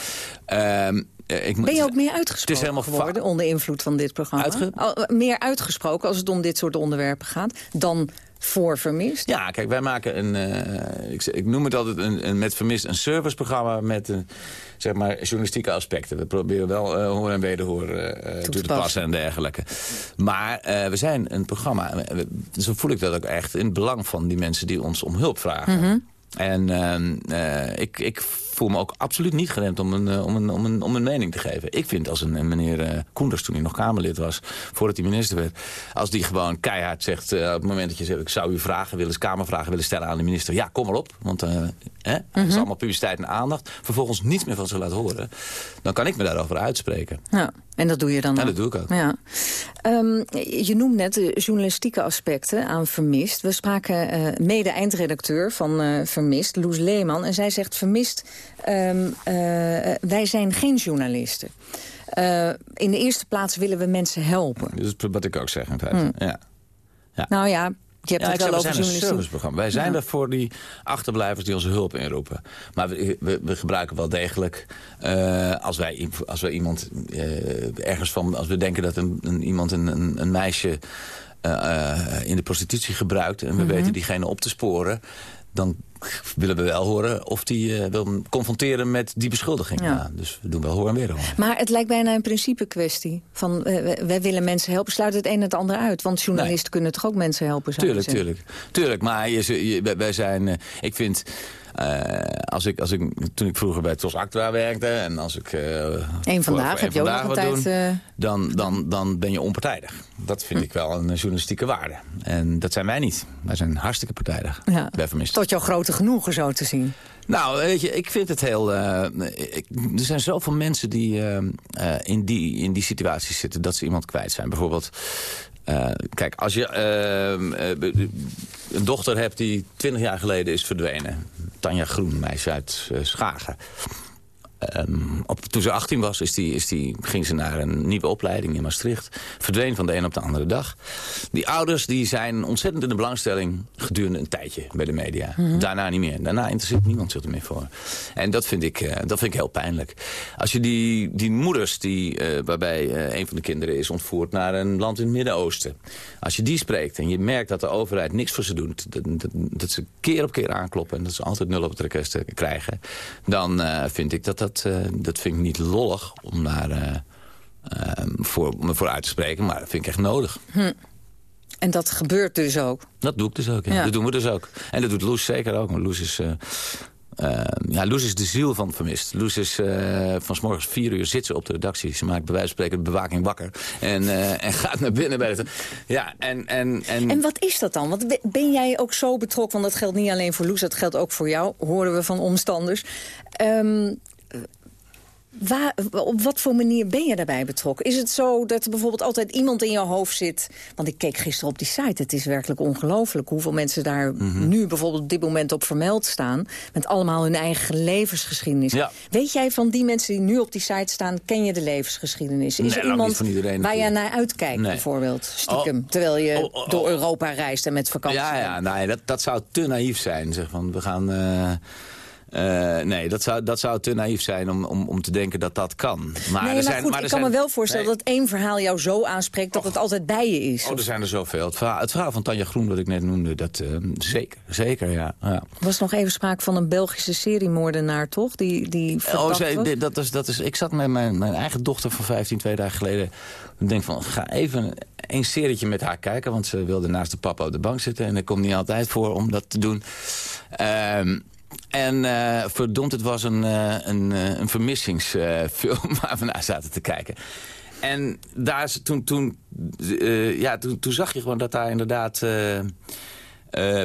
S3: Uh, ik,
S5: ben je ook meer uitgesproken geworden onder invloed van dit programma?
S3: Uitge
S5: Al, meer uitgesproken als het om dit soort onderwerpen gaat dan voor Vermist?
S3: Ja, kijk, wij maken een, uh, ik, ik, noem het altijd een, een, met Vermist een serviceprogramma met een, zeg maar, journalistieke aspecten. We proberen wel uh, hoor en wederhoor uh, toe, toe te passen en dergelijke. Maar we zijn een programma, zo voel ik dat ook echt, in het belang van die mensen die ons om hulp vragen.
S5: Mm -hmm.
S3: En uh, ik, ik voel me ook absoluut niet geremd om een, uh, om een, om een, om een mening te geven. Ik vind als een, een meneer uh, Koenders, toen hij nog Kamerlid was... voordat hij minister werd... als die gewoon keihard zegt... op het moment dat je zegt... ik zou u vragen willen, Kamervragen willen stellen aan de minister... ja, kom maar op, want hè, mm -hmm. het is allemaal publiciteit en aandacht... vervolgens niets meer van zich laten horen... dan kan ik me daarover uitspreken.
S5: Ja, en dat doe je dan
S3: Ja, dat doe ik ook.
S5: Ja. Um, je noemt net de journalistieke aspecten aan Vermist. We spraken uh, mede-eindredacteur van uh, Vermist, Loes Leeman. En zij zegt, Vermist, um, uh, wij zijn geen journalisten. Uh, in de eerste plaats willen we mensen helpen.
S3: Dat is wat ik ook zeg. Hmm. Ja.
S5: Ja. Nou ja, je hebt
S3: ja,
S5: het wel over
S3: zijn een serviceprogramma. Wij zijn
S5: Ja.
S3: er voor die achterblijvers die onze hulp inroepen. Maar we, we, we gebruiken wel degelijk... eh, als, wij, als wij iemand eh, ergens van... Als we denken dat een, een, iemand een, een, een meisje eh, eh, in de prostitutie gebruikt... en we
S5: Mhm.
S3: weten diegene op te sporen... dan willen we wel horen of die eh, wil confronteren met die beschuldiging.
S5: Ja.
S3: Ja, dus we doen wel hoor en weer hoor.
S5: Maar het lijkt bijna een principe kwestie. Van, eh, wij willen mensen helpen, sluit het een het ander uit. Want journalisten
S3: Nee.
S5: kunnen toch ook mensen helpen?
S3: Tuurlijk, tuurlijk. Tuurlijk, maar je, je- wij- wij zijn... eh, ik vind... eh, als ik, als ik, toen ik vroeger bij Tos Actua werkte... en als ik... eh,
S5: Eén vandaag heb je ook nog een tijd... eh,
S3: dan, dan, dan ben je onpartijdig. Dat vind ik wel een journalistieke waarde. En dat zijn wij niet. Wij zijn hartstikke partijdig.
S5: Ja. Tot jouw grote genoegen zo te zien.
S3: Nou, weet je, ik vind het heel... ik- er zijn zoveel mensen die, in die in die situaties zitten... dat ze iemand kwijt zijn. Bijvoorbeeld... eh, kijk, als je eh, eh, een dochter hebt die 20 jaar geleden is verdwenen. Tanja Groen, meisje uit eh, Schagen. Ehm, op, toen ze 18 was, is die, is die, ging ze naar een nieuwe opleiding in Maastricht. Verdween van de een op de andere dag. Die ouders die zijn ontzettend in de belangstelling gedurende een tijdje bij de media.
S5: Mhm.
S3: Daarna niet meer. Daarna interesseert niemand zich er meer voor. En dat vind ik, eh, dat vind ik heel pijnlijk. Als je die, die moeders, die, eh, waarbij eh, een van de kinderen is ontvoerd naar een land in het Midden-Oosten. Als je die spreekt en je merkt dat de overheid niks voor ze doet. Dat, dat, dat ze keer op keer aankloppen en dat ze altijd nul op het request krijgen. Dan vind ik dat dat dat, eh, dat vind ik niet lollig om daar uh, uh, voor, me voor uit te spreken. Maar dat vind ik echt nodig.
S5: Hm. En dat gebeurt dus ook?
S3: Dat doe ik dus ook, ja. ja. Dat doen we dus ook. En dat doet Loes zeker ook. Maar Loes is... Uh, ja, Loes is de ziel van Vermist. Loes is uh, van s morgens vier uur zit ze op de redactie. Ze maakt bij wijze van spreken de bewaking wakker. En, uh, en gaat naar binnen bij het... Ja, en, en, en...
S5: en wat is dat dan? Want ben jij ook zo betrokken? Want dat geldt niet alleen voor Loes, dat geldt ook voor jou. Horen we van omstanders. Um, Waar, op wat voor manier ben je daarbij betrokken? Is het zo dat er bijvoorbeeld altijd iemand in je hoofd zit... want ik keek gisteren op die site, het is werkelijk ongelooflijk... hoeveel mensen daar mm -hmm. nu bijvoorbeeld op dit moment op vermeld staan... met allemaal hun eigen levensgeschiedenis. Ja. Weet jij van die mensen die nu op die site staan... ken je de levensgeschiedenis? Is
S3: nee,
S5: er iemand waar je naar uitkijkt
S3: nee.
S5: bijvoorbeeld? Stiekem, oh, terwijl je oh, oh, door Europa reist en met vakantie
S3: Ja, ja nee, dat, dat zou te naïef zijn. Zeg, van, we gaan... Uh... Uh, nee, dat zou, dat zou te naïef zijn om, om, om te denken dat dat kan. Maar,
S5: nee, maar
S3: er zijn,
S5: goed,
S3: maar er
S5: ik kan me wel voorstellen
S3: nee.
S5: dat één verhaal jou zo aanspreekt... dat
S3: Och.
S5: het altijd bij je is.
S3: Oh, er zijn er zoveel. Het verhaal, het verhaal van Tanja Groen, dat ik net noemde, dat uh, zeker, zeker, ja. ja.
S5: Er was nog even sprake van een Belgische seriemoordenaar, toch? Die, die
S3: oh, zij, dat is, dat is, ik zat met mijn, mijn eigen dochter van 15, twee dagen geleden... Ik denk van, ga even een serietje met haar kijken... want ze wilde naast de papa op de bank zitten... en dat komt niet altijd voor om dat te doen. Um, en uh, verdomd, het was een, uh, een, uh, een vermissingsfilm waar we naar zaten te kijken. En daar, toen, toen, ja, toen, toen zag je gewoon dat daar inderdaad...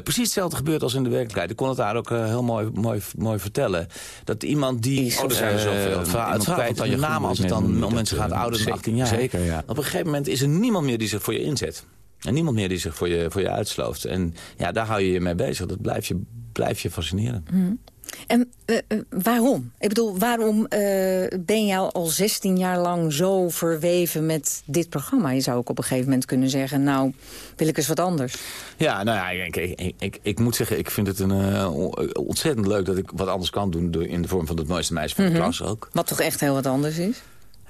S3: precies hetzelfde gebeurt als in de werkelijkheid. Ik kon het daar ook heel mooi, mooi, mooi vertellen. Dat iemand die...
S5: Oh,
S3: er zijn zoveel. Het verhaal, het van je naam als het dan om mensen gaat ouder dan 18 jaar.
S6: Zeker, ja.
S3: Op een gegeven moment is er niemand meer die zich voor je inzet. En niemand meer die zich voor je, voor je uitslooft. En ja, daar hou je je mee bezig. Dat blijf je, blijf je fascineren.
S5: Mm. En uh, uh, waarom? Ik bedoel, waarom uh, ben je al 16 jaar lang zo verweven met dit programma? Je zou ook op een gegeven moment kunnen zeggen... nou, wil ik eens wat anders.
S3: Ja, nou ja, ik, ik, ik, ik moet zeggen, ik vind het een, ontzettend leuk... dat ik wat anders kan doen door, in de vorm van het mooiste meisje van de mm -hmm. klas ook.
S5: Wat toch echt heel wat anders is?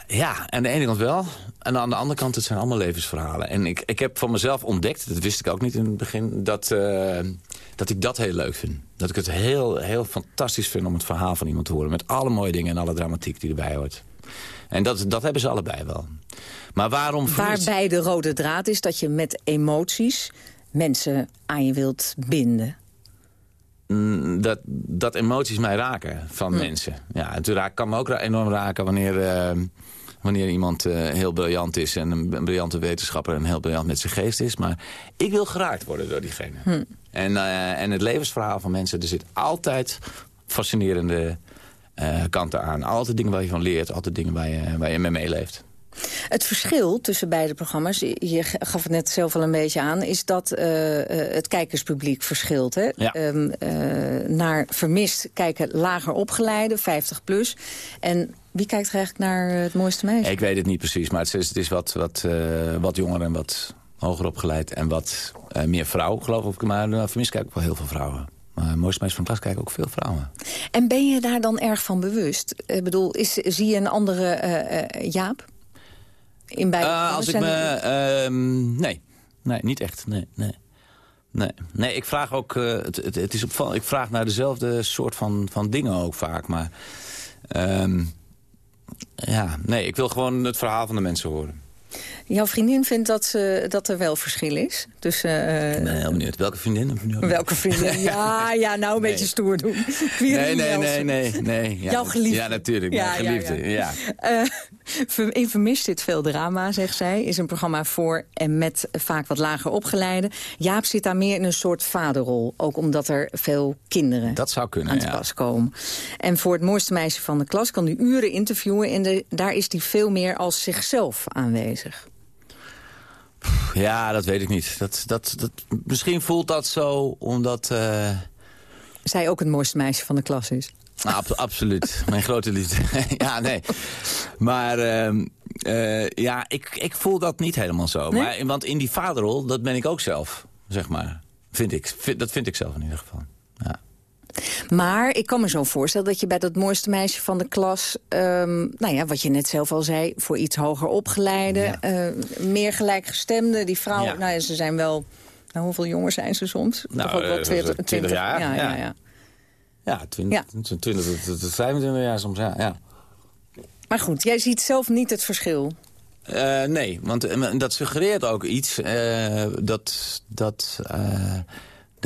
S3: Ja, aan de ene kant wel. En aan de andere kant, het zijn allemaal levensverhalen. En ik, ik heb van mezelf ontdekt, dat wist ik ook niet in het begin... dat, uh, dat ik dat heel leuk vind. Dat ik het heel, heel fantastisch vind om het verhaal van iemand te horen. Met alle mooie dingen en alle dramatiek die erbij hoort. En dat, dat hebben ze allebei wel. Maar waarom...
S5: Waarbij de rode draad is dat je met emoties mensen aan je wilt binden.
S3: Dat, dat emoties mij raken van hm. mensen. Ja, het kan me ook enorm raken wanneer... Uh, wanneer iemand uh, heel briljant is en een, een, briljante wetenschapper... en heel briljant met zijn geest is. Maar ik wil geraakt worden door diegene.
S5: Hm.
S3: En, uh, en het levensverhaal van mensen, er zit altijd fascinerende uh, kanten aan. Altijd dingen waar je van leert, altijd dingen waar je, waar je mee meeleeft.
S5: Het verschil tussen beide programma's, je gaf het net zelf al een beetje aan... is dat uh, het kijkerspubliek verschilt. Hè?
S3: Ja.
S5: Um, uh, naar Vermist kijken lager opgeleide, 50 plus. En wie kijkt er eigenlijk naar het mooiste meisje?
S3: Ik weet het niet precies, maar het is, het is wat, wat, uh, wat jonger en wat hoger opgeleid... en wat meer vrouwen, geloof ik. Maar naar Vermist kijken ook wel heel veel vrouwen. Maar mooiste meisje van de klas kijken ook veel vrouwen.
S5: En ben je daar dan erg van bewust? Ik bedoel, is, zie je een andere Jaap? In beide
S3: uh, als ik me... Uh, nee. nee, niet echt. Nee, nee. Nee, nee ik vraag ook... Uh, het, het, het, is opvallend. Ik vraag naar dezelfde soort van, van dingen ook vaak. Maar... Um, ja, nee, ik wil gewoon het verhaal van de mensen horen.
S5: Jouw vriendin vindt dat, ze, dat er wel verschil is. Dus, uh,
S3: nee, heel benieuwd. Welke vriendin?
S5: Welke vriendin? Ja, ja nou een nee. beetje stoer doen.
S3: Nee, nee, nee, nee. nee ja,
S5: Jouw geliefde.
S3: Ja, natuurlijk. Ja, mijn geliefde, ja.
S5: ja. Uh, in Vermist zit veel drama, zegt zij. Is een programma voor en met vaak wat lager opgeleide. Jaap zit daar meer in een soort vaderrol. Ook omdat er veel kinderen
S3: dat zou kunnen,
S5: aan te pas komen. En voor het mooiste meisje van de klas kan u uren interviewen. En de, daar is hij veel meer als zichzelf aanwezig.
S3: Ja, dat weet ik niet. Dat, dat, dat, misschien voelt dat zo omdat... Uh...
S5: Zij ook het mooiste meisje van de klas is.
S3: Nou, absoluut. Mijn grote liefde. ja, nee. Maar ehm, eh, ja, ik, ik voel dat niet helemaal zo.
S5: Nee?
S3: Maar, want in die vaderrol, dat ben ik ook zelf, zeg maar. Vind ik. Vind- dat vind ik zelf in ieder geval. Ja.
S5: Maar ik kan me zo voorstellen dat je bij dat mooiste meisje van de klas... ehm, nou ja, wat je net zelf al zei, voor iets hoger opgeleide...
S3: Ja.
S5: eh, meer gelijkgestemde. Die vrouwen,
S3: Ja.
S5: nou ja, ze zijn wel... Nou, hoeveel jonger zijn ze soms?
S3: Nou,
S5: Toch ook wel
S3: eh,
S5: 20,
S3: 20 jaar,
S5: Ja, ja,
S3: ja.
S5: ja.
S3: Ja, 20, 20 tot- tot 25 jaar soms, ja. ja.
S5: Maar goed, jij ziet zelf niet het verschil.
S3: Eh, nee, want dat suggereert ook iets dat, dat,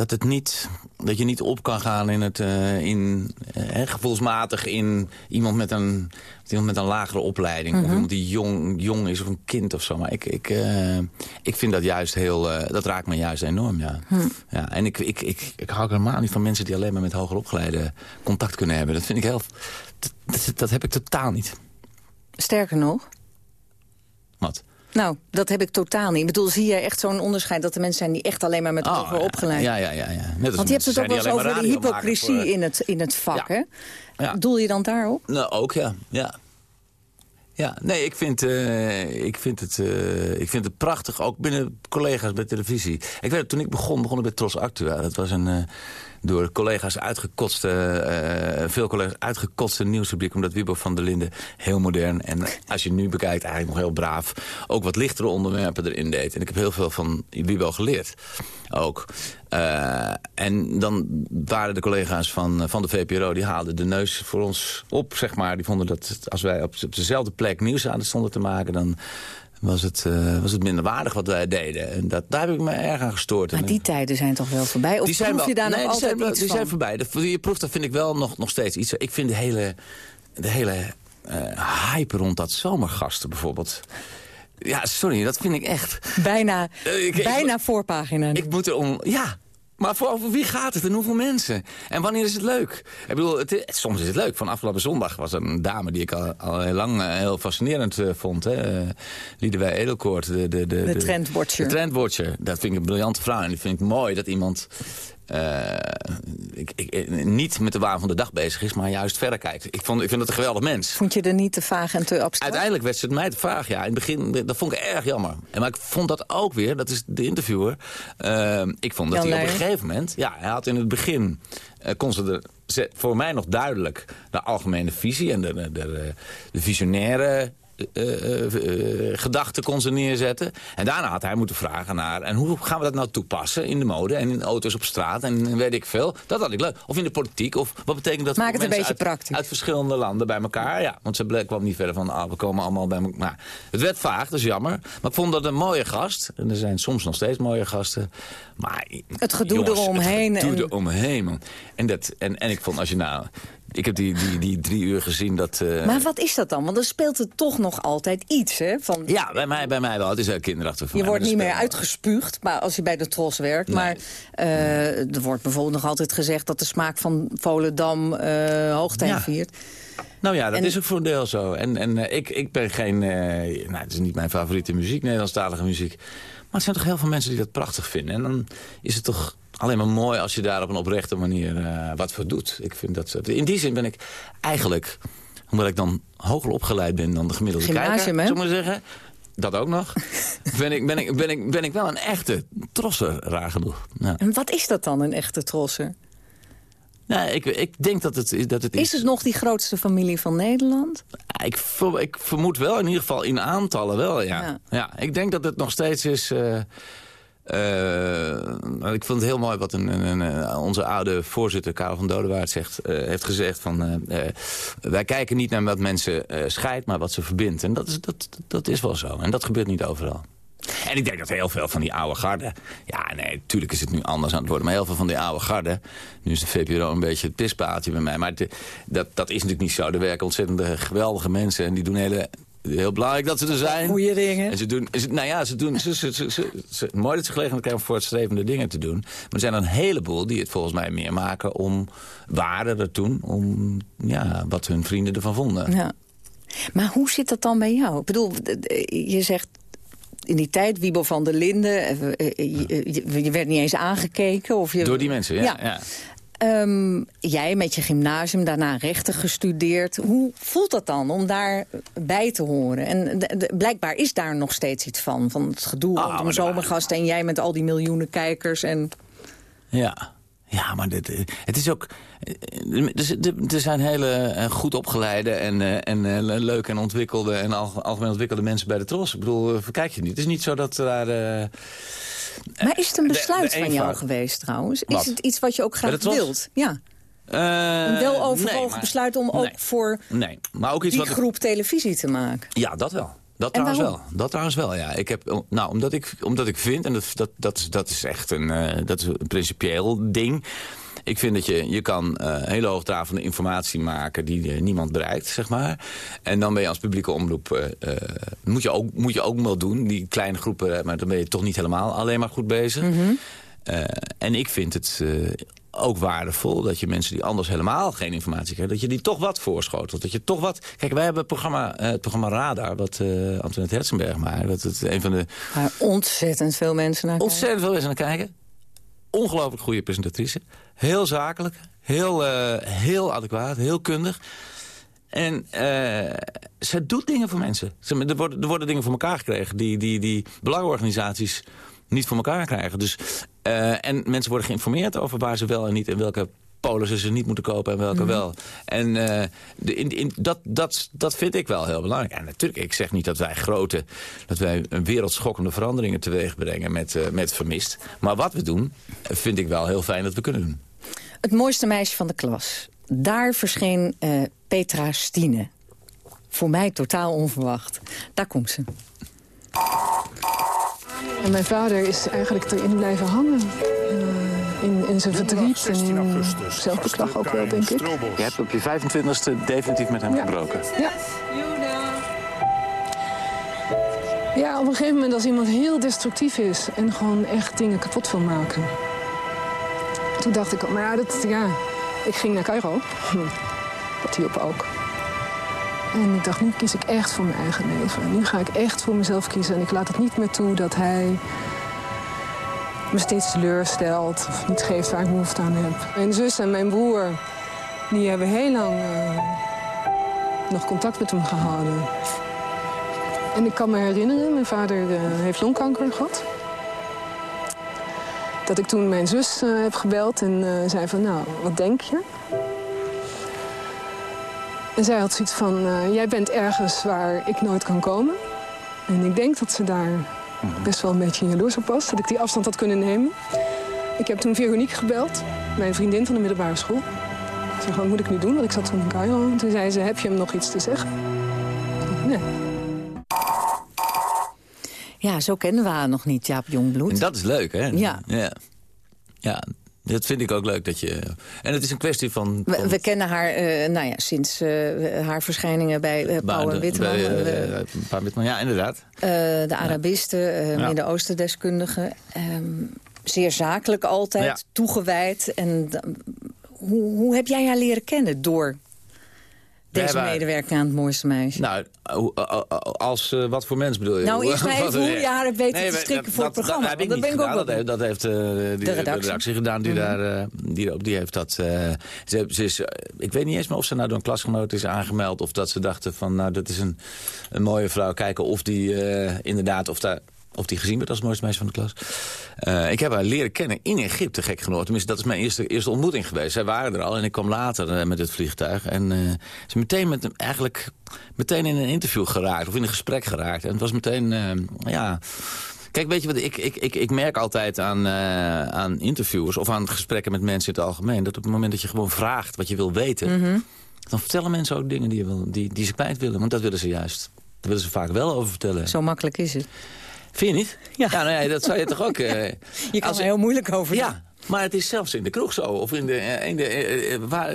S3: dat, het niet, dat je niet op kan gaan in het, eh, in, eh, gevoelsmatig in iemand met een, iemand met een lagere opleiding. Of iemand die jong, jong is of een kind of zo. Maar ik, ik, eh, ik vind dat juist heel, dat raakt me juist enorm, ja. ja en ik, ik, ik, ik hou helemaal niet van mensen die alleen maar met hoger opgeleide contact kunnen hebben. Dat vind ik heel, dat, dat, dat heb ik totaal niet.
S5: Sterker nog,
S3: Wat?
S5: Nou, dat heb ik totaal niet. Ik bedoel, zie jij echt zo'n onderscheid... dat er mensen zijn die echt alleen maar met
S3: Oh, ja.
S5: opgeleid
S3: Ja, ja, ja. ja. Net
S5: Want je hebt het ook wel eens over de hypocrisie
S3: voor-
S5: in, het, in het vak,
S3: Ja.
S5: hè? Doel je dan daarop?
S3: Nou, ook, ja. ja. Ja, nee, ik vind, eh, ik, vind het, eh, ik vind het prachtig, ook binnen collega's bij televisie. Ik weet, toen ik begon, begon ik bij Tros Actua. Dat was een eh, door collega's uitgekotste, eh, veel collega's uitgekotste nieuwspubliek... omdat Wiebo van der Linden heel modern en als je nu bekijkt eigenlijk nog heel braaf... ook wat lichtere onderwerpen erin deed. En ik heb heel veel van Wiebo geleerd, ook. Eh, en dan waren de collega's van, van de VPRO, die haalden de neus voor ons op, zeg maar. Die vonden dat als wij op, op dezelfde plek nieuws aan stonden te maken... dan was het, eh, was het minder waardig wat wij deden. En dat, daar heb ik me erg aan gestoord.
S5: Maar die tijden zijn toch wel voorbij? Of
S3: die zijn wel,
S5: je daar
S3: nee,
S5: nog
S3: die
S5: altijd
S3: zijn,
S5: iets
S3: die
S5: van?
S3: zijn voorbij. De, je proeft, dat vind ik wel nog, nog steeds iets. Ik vind de hele, de hele eh, hype rond dat zomergasten bijvoorbeeld... Ja, sorry, dat vind ik echt...
S5: Bijna,
S3: Eh, ik- ik-
S5: bijna voorpagina.
S3: Ik moet er om... Ja, maar voor over wie gaat het en hoeveel mensen? En wanneer is het leuk? Ik bedoel, het is- soms is het leuk. Van afgelopen zondag was er een dame die ik al, al heel lang eh, heel fascinerend eh, vond. Hè? Uh, Liedewij Edelkoort. De, de, de,
S5: De trendwatcher.
S3: De trendwatcher. Dat vind ik een briljante vrouw. En die vind ik mooi dat iemand... eh, ik, ik, eh, niet met de waan van de dag bezig is, maar juist verder kijkt. Ik, vond, ik vind het een geweldig mens.
S5: Vond je er niet te vaag en te abstract?
S3: Uiteindelijk werd ze het mij te vraag. Ja, in het begin, dat vond ik erg jammer. En maar ik vond dat ook weer, dat is de interviewer. eh, ik vond dat
S5: Jan
S3: hij op een gegeven moment... Ja, hij had in het begin... kon ze er voor mij nog duidelijk de algemene visie... en de, de, de, de visionaire gedachten kon ze neerzetten. En daarna had hij moeten vragen naar... en hoe gaan we dat nou toepassen in de mode en in auto's op straat... en weet ik veel. Dat had ik leuk. Of in de politiek. Of wat betekent dat
S5: Maak
S3: voor
S5: het een beetje
S3: uit,
S5: praktisch.
S3: uit verschillende landen bij elkaar. Ja, want ze kwam niet verder van, ah, we komen allemaal bij elkaar. Het werd vaag, dat is jammer. Maar ik vond dat een mooie gast. En er zijn soms nog steeds mooie gasten. Maar,
S5: Het gedoe
S3: jongens,
S5: eromheen
S3: Het gedoe
S5: en-
S3: eromheen, man. En, dat, en, en ik vond, als je nou... Ik heb die, die, die drie uur gezien dat... eh,
S5: Maar wat is dat dan? Want dan speelt het toch nog altijd iets, hè? Van,
S3: ja, bij mij, bij mij wel. Het is heel kinderachtig voor
S5: je
S3: mij,
S5: wordt niet meer uitgespuugd maar als je bij de tros werkt.
S3: Nee.
S5: Maar eh, er wordt bijvoorbeeld nog altijd gezegd... dat de smaak van Volendam eh hoogtij
S3: Ja.
S5: viert.
S3: Nou ja, dat
S5: En-
S3: is ook voor een deel zo. En, en ik, ik ben geen... eh, nou, het is niet mijn favoriete muziek, Nederlandstalige muziek. Maar er zijn toch heel veel mensen die dat prachtig vinden. En dan is het toch alleen maar mooi als je daar op een oprechte manier eh, wat voor doet. Ik vind dat, in die zin ben ik eigenlijk, omdat ik dan hoger opgeleid ben dan de gemiddelde
S5: Gymnasium,
S3: kijker, zeggen. Dat ook nog. ben, ik, ben, ik, ben, ik, ben ik wel een echte trosser, raar genoeg. Ja.
S5: En wat is dat dan, een echte trosser?
S3: Nou, ik, ik denk dat het, dat het
S5: Is het nog die grootste familie van Nederland?
S3: Ik, ver- ik vermoed wel, in ieder geval in aantallen wel, ja.
S5: Ja.
S3: ja. ik denk dat het nog steeds is... eh, eh, ik vond het heel mooi wat een, een, een, eh, onze oude voorzitter, Karel van Dodewaard, zegt, eh, heeft gezegd. Van, wij kijken niet naar wat mensen scheidt, maar wat ze verbindt. En dat is, dat, dat is wel zo. En dat gebeurt niet overal. En ik denk dat heel veel van die oude garden... Ja, nee, natuurlijk is het nu anders aan het worden. Maar heel veel van die oude garden... Nu is de VPRO een beetje het pispaaltje bij mij. Maar dat, dat is natuurlijk niet zo. Er werken ontzettende geweldige mensen. En die doen hele... Heel belangrijk dat ze er zijn.
S5: Goeie dingen.
S3: En ze doen, ze- nou ja, ze doen, ze, ze, ze, ze- ze- mooi dat ze gelegenheid krijgen om voortstrevende dingen te doen. Maar er zijn er een heleboel die het volgens mij meer maken om waarde er toen, om ja, wat hun vrienden ervan vonden.
S5: Ja. Maar hoe zit dat dan bij jou? Ik bedoel, je zegt in die tijd, Wiebo van der Linden... eh, eh, je, je- je werd niet eens aangekeken. Of je,
S3: Door die mensen, ja. ja.
S5: Ehm, jij met je gymnasium, daarna rechten gestudeerd. Hoe voelt dat dan om daarbij te horen? En de- de- blijkbaar is daar nog steeds iets van. Van het gedoe
S3: Ah,
S5: rondom zomergasten en jij met al die miljoenen kijkers. En...
S3: Ja. Ja, maar dit, eh, het is ook... eh, Er zijn hele eh, goed opgeleide en, en le- leuke en ontwikkelde... en al- algemeen ontwikkelde mensen bij de Tros. Ik bedoel, verkijk je niet. Het is niet zo dat daar...
S5: Maar is het een
S3: de-
S5: besluit
S3: de
S5: van jou geweest trouwens? Is het iets wat je ook graag wilt? Ja, een
S3: eh,
S5: weloverwogen
S3: nee, maar-
S5: besluit om ook
S3: nee.
S5: voor
S3: Nee, maar ook iets
S5: die
S3: wat ik-
S5: groep televisie te maken.
S3: Ja, dat wel. Dat
S5: En
S3: trouwens
S5: waarom?
S3: wel. Dat trouwens wel, ja. Ik heb, nou, omdat ik, omdat ik vind, en dat, dat, dat, is, dat is echt een, eh, dat is een principieel ding... Ik vind dat je, je kan eh hele hoogdravende informatie maken die eh, niemand bereikt, zeg maar. En dan ben je als publieke omroep, eh, moet, je ook, moet je ook wel doen. Die kleine groepen, maar dan ben je toch niet helemaal alleen maar goed bezig. Eh, en ik vind het ook waardevol dat je mensen die anders helemaal geen informatie krijgen... dat je die toch wat voorschotelt. Dat je toch wat... Kijk, wij hebben het programma, het programma Radar, wat eh Antoinette Herzenberg maakt. Dat het een van de
S5: Waar ontzettend veel mensen naar kijken.
S3: ontzettend veel mensen naar kijken. Ongelooflijk goede presentatrice. Heel zakelijk. Heel, eh, heel adequaat. Heel kundig. En eh ze doet dingen voor mensen. Er worden, er worden dingen voor elkaar gekregen die, die, die belangenorganisaties niet voor elkaar krijgen. Dus, eh, en mensen worden geïnformeerd over waar ze wel en niet... en welke polissen ze niet moeten kopen en welke wel. En eh, de, in, in, dat, dat, dat vind ik wel heel belangrijk. En natuurlijk, ik zeg niet dat wij grote... dat wij een wereldschokkende veranderingen teweeg brengen met, eh, met vermist. Maar wat we doen, vind ik wel heel fijn dat we kunnen doen.
S5: Het mooiste meisje van de klas. Daar verscheen eh, Petra Stine. Voor mij totaal onverwacht. Daar komt ze.
S8: En mijn vader is eigenlijk erin blijven hangen. In, in zijn verdriet en
S4: 16
S8: in
S4: augustus.
S8: zelfbeklag ook wel, denk ik.
S3: Je hebt op je 25e definitief met hem
S8: Ja.
S3: gebroken.
S8: Ja. Ja, op een gegeven moment als iemand heel destructief is... en gewoon echt dingen kapot wil maken. Toen dacht ik, maar ja, dat, ja ik ging naar Cairo. Dat hielp ook. En ik dacht, nu kies ik echt voor mijn eigen leven. Nu ga ik echt voor mezelf kiezen. En ik laat het niet meer toe dat hij me steeds teleurstelt... of niet geeft waar ik behoefte aan heb. Mijn zus en mijn broer, die hebben heel lang... eh, nog contact met hem gehouden. En ik kan me herinneren, mijn vader eh, heeft longkanker gehad. Dat ik toen mijn zus eh, heb gebeld en zei van, nou, wat denk je? En zij had zoiets van, jij bent ergens waar ik nooit kan komen. En ik denk dat ze daar best wel een beetje jaloers op was. Dat ik die afstand had kunnen nemen. Ik heb toen Veronique gebeld, mijn vriendin van de middelbare school. Ik zei, wat moet ik nu doen? Want ik zat toen in Cairo. En toen zei ze, heb je hem nog iets te zeggen? Nee.
S5: Ja, zo kennen we haar nog niet, Jaap Jongbloed.
S3: En dat is leuk, hè?
S5: Ja.
S3: ja. Ja, dat vind ik ook leuk. Dat je... En het is een kwestie van...
S5: We, kennen haar eh, nou ja, sinds eh, haar verschijningen bij Pauw
S3: bij
S5: en Witteman.
S3: bij, Witteman, ja, inderdaad.
S5: de Arabisten,
S3: Ja.
S5: Midden-Oosten deskundige. Ehm, zeer zakelijk altijd,
S3: Ja.
S5: toegewijd. En hoe, hoe heb jij haar leren kennen door deze
S3: hebben
S5: medewerking aan het mooiste meisje?
S3: Nou, hoe- eh, eh, als eh, wat voor mens bedoel je?
S5: Nou, eerst maar even hoe je haar hebt weten te
S3: Nee,
S5: strikken voor het
S3: dat-
S5: programma,
S3: Dat, heb ik
S5: ben ik ook
S3: Dat heeft, dat heeft eh, die,
S5: De redactie.
S3: gedaan. Die, daar, eh, die, die heeft dat... eh, ze, ze is, eh, ik weet niet eens meer of ze nou door een klasgenoot is aangemeld... of dat ze dachten van, nou, dat is een, een mooie vrouw. Kijken of die eh, inderdaad... Of daar, of die gezien werd als het mooiste meisje van de klas. Eh, ik heb haar leren kennen in Egypte, gek genoeg. Tenminste, dat is mijn eerste, eerste ontmoeting geweest. Zij waren er al en ik kwam later eh, met het vliegtuig. En eh, ze meteen met hem eigenlijk meteen in een interview geraakt. Of in een gesprek geraakt. En het was meteen, ja... Kijk, weet je wat, ik, ik, ik, ik merk altijd aan, aan interviews... of aan gesprekken met mensen in het algemeen... dat op het moment dat je gewoon vraagt wat je wil weten... dan vertellen mensen ook dingen die, je wil, die, die ze kwijt willen. Want dat willen ze juist. Daar willen ze vaak wel over vertellen.
S5: Zo makkelijk is het.
S3: Vind je niet?
S5: Ja.
S3: nou ja, dat zou je toch ook... eh,
S5: Je kan
S3: als-
S5: er heel moeilijk over doen.
S3: Ja, maar het is zelfs in de kroeg zo. Of in de... eh, In de eh, waar,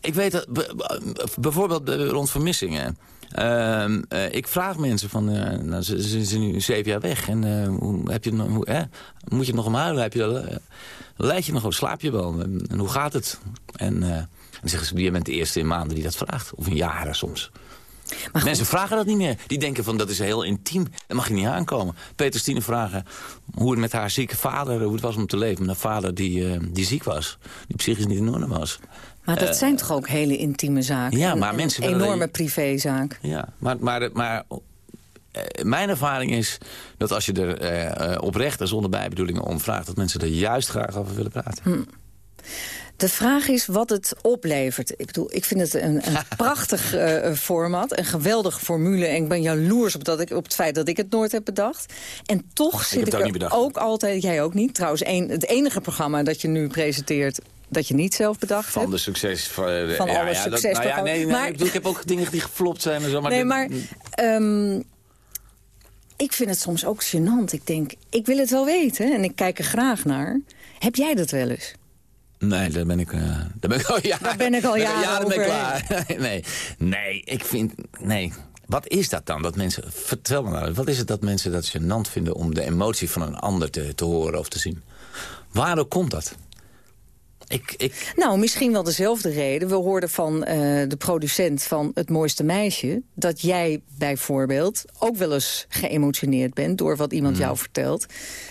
S3: ik weet dat... be- be- bijvoorbeeld rond vermissingen. Ehm, eh, ik vraag mensen van... nou, ze, ze zijn nu zeven jaar weg. En hoe, heb je, hoe, moet je nog om huilen? Heb je, leid je nog op? Slaap je wel? En, en hoe gaat het? En, eh, dan zeggen ze, je bent de eerste in maanden die dat vraagt. Of in jaren soms.
S5: Maar
S3: Mensen vragen dat niet meer. Die denken van dat is heel intiem. Dat mag je niet aankomen. Peter Stine vragen hoe het met haar zieke vader... hoe het was om te leven met een vader die, eh, die ziek was. Die psychisch niet in orde was.
S5: maar dat zijn toch ook hele intieme zaken?
S3: ja, maar
S5: en
S3: mensen
S5: Een enorme privézaak.
S3: Ja, maar, maar, maar eh, mijn ervaring is dat als je er eh, eh, oprecht en zonder bijbedoelingen om vraagt... dat mensen er juist graag over willen praten.
S5: Hm. De vraag is wat het oplevert. Ik bedoel, ik vind het een, een prachtig eh, format, een geweldige formule. En ik ben jaloers op, dat ik, op het feit dat ik het nooit heb bedacht. En toch zit ik
S3: ook
S5: er altijd, jij ook niet. Trouwens, een, het enige programma dat je nu presenteert dat je niet zelf bedacht
S3: Van
S5: hebt.
S3: de succes... Van, eh,
S5: Van alle
S3: dat-
S5: succes
S3: nou ja, nee, nee,
S5: Maar-
S3: ik, bedoel, ik heb ook dingen die geflopt zijn en zo. Maar
S5: nee,
S3: dit-
S5: maar ehm, ik vind het soms ook gênant. Ik denk, ik wil het wel weten en ik kijk er graag naar. Heb jij dat wel eens?
S3: Nee, daar ben ik, eh, daar ben ik al jaren,
S5: Daar ben ik al jaren
S3: ben ik klaar. nee, nee, ik vind... Nee. Wat is dat dan? Dat mensen, vertel me nou, wat is het dat mensen dat gênant vinden... om de emotie van een ander te, te horen of te zien? Waarom komt dat? Ik, ik,
S5: Nou, misschien wel dezelfde reden. We hoorden van eh, de producent van Het Mooiste Meisje... dat jij bijvoorbeeld ook wel eens geëmotioneerd bent... door wat iemand
S3: Hmm.
S5: jou vertelt.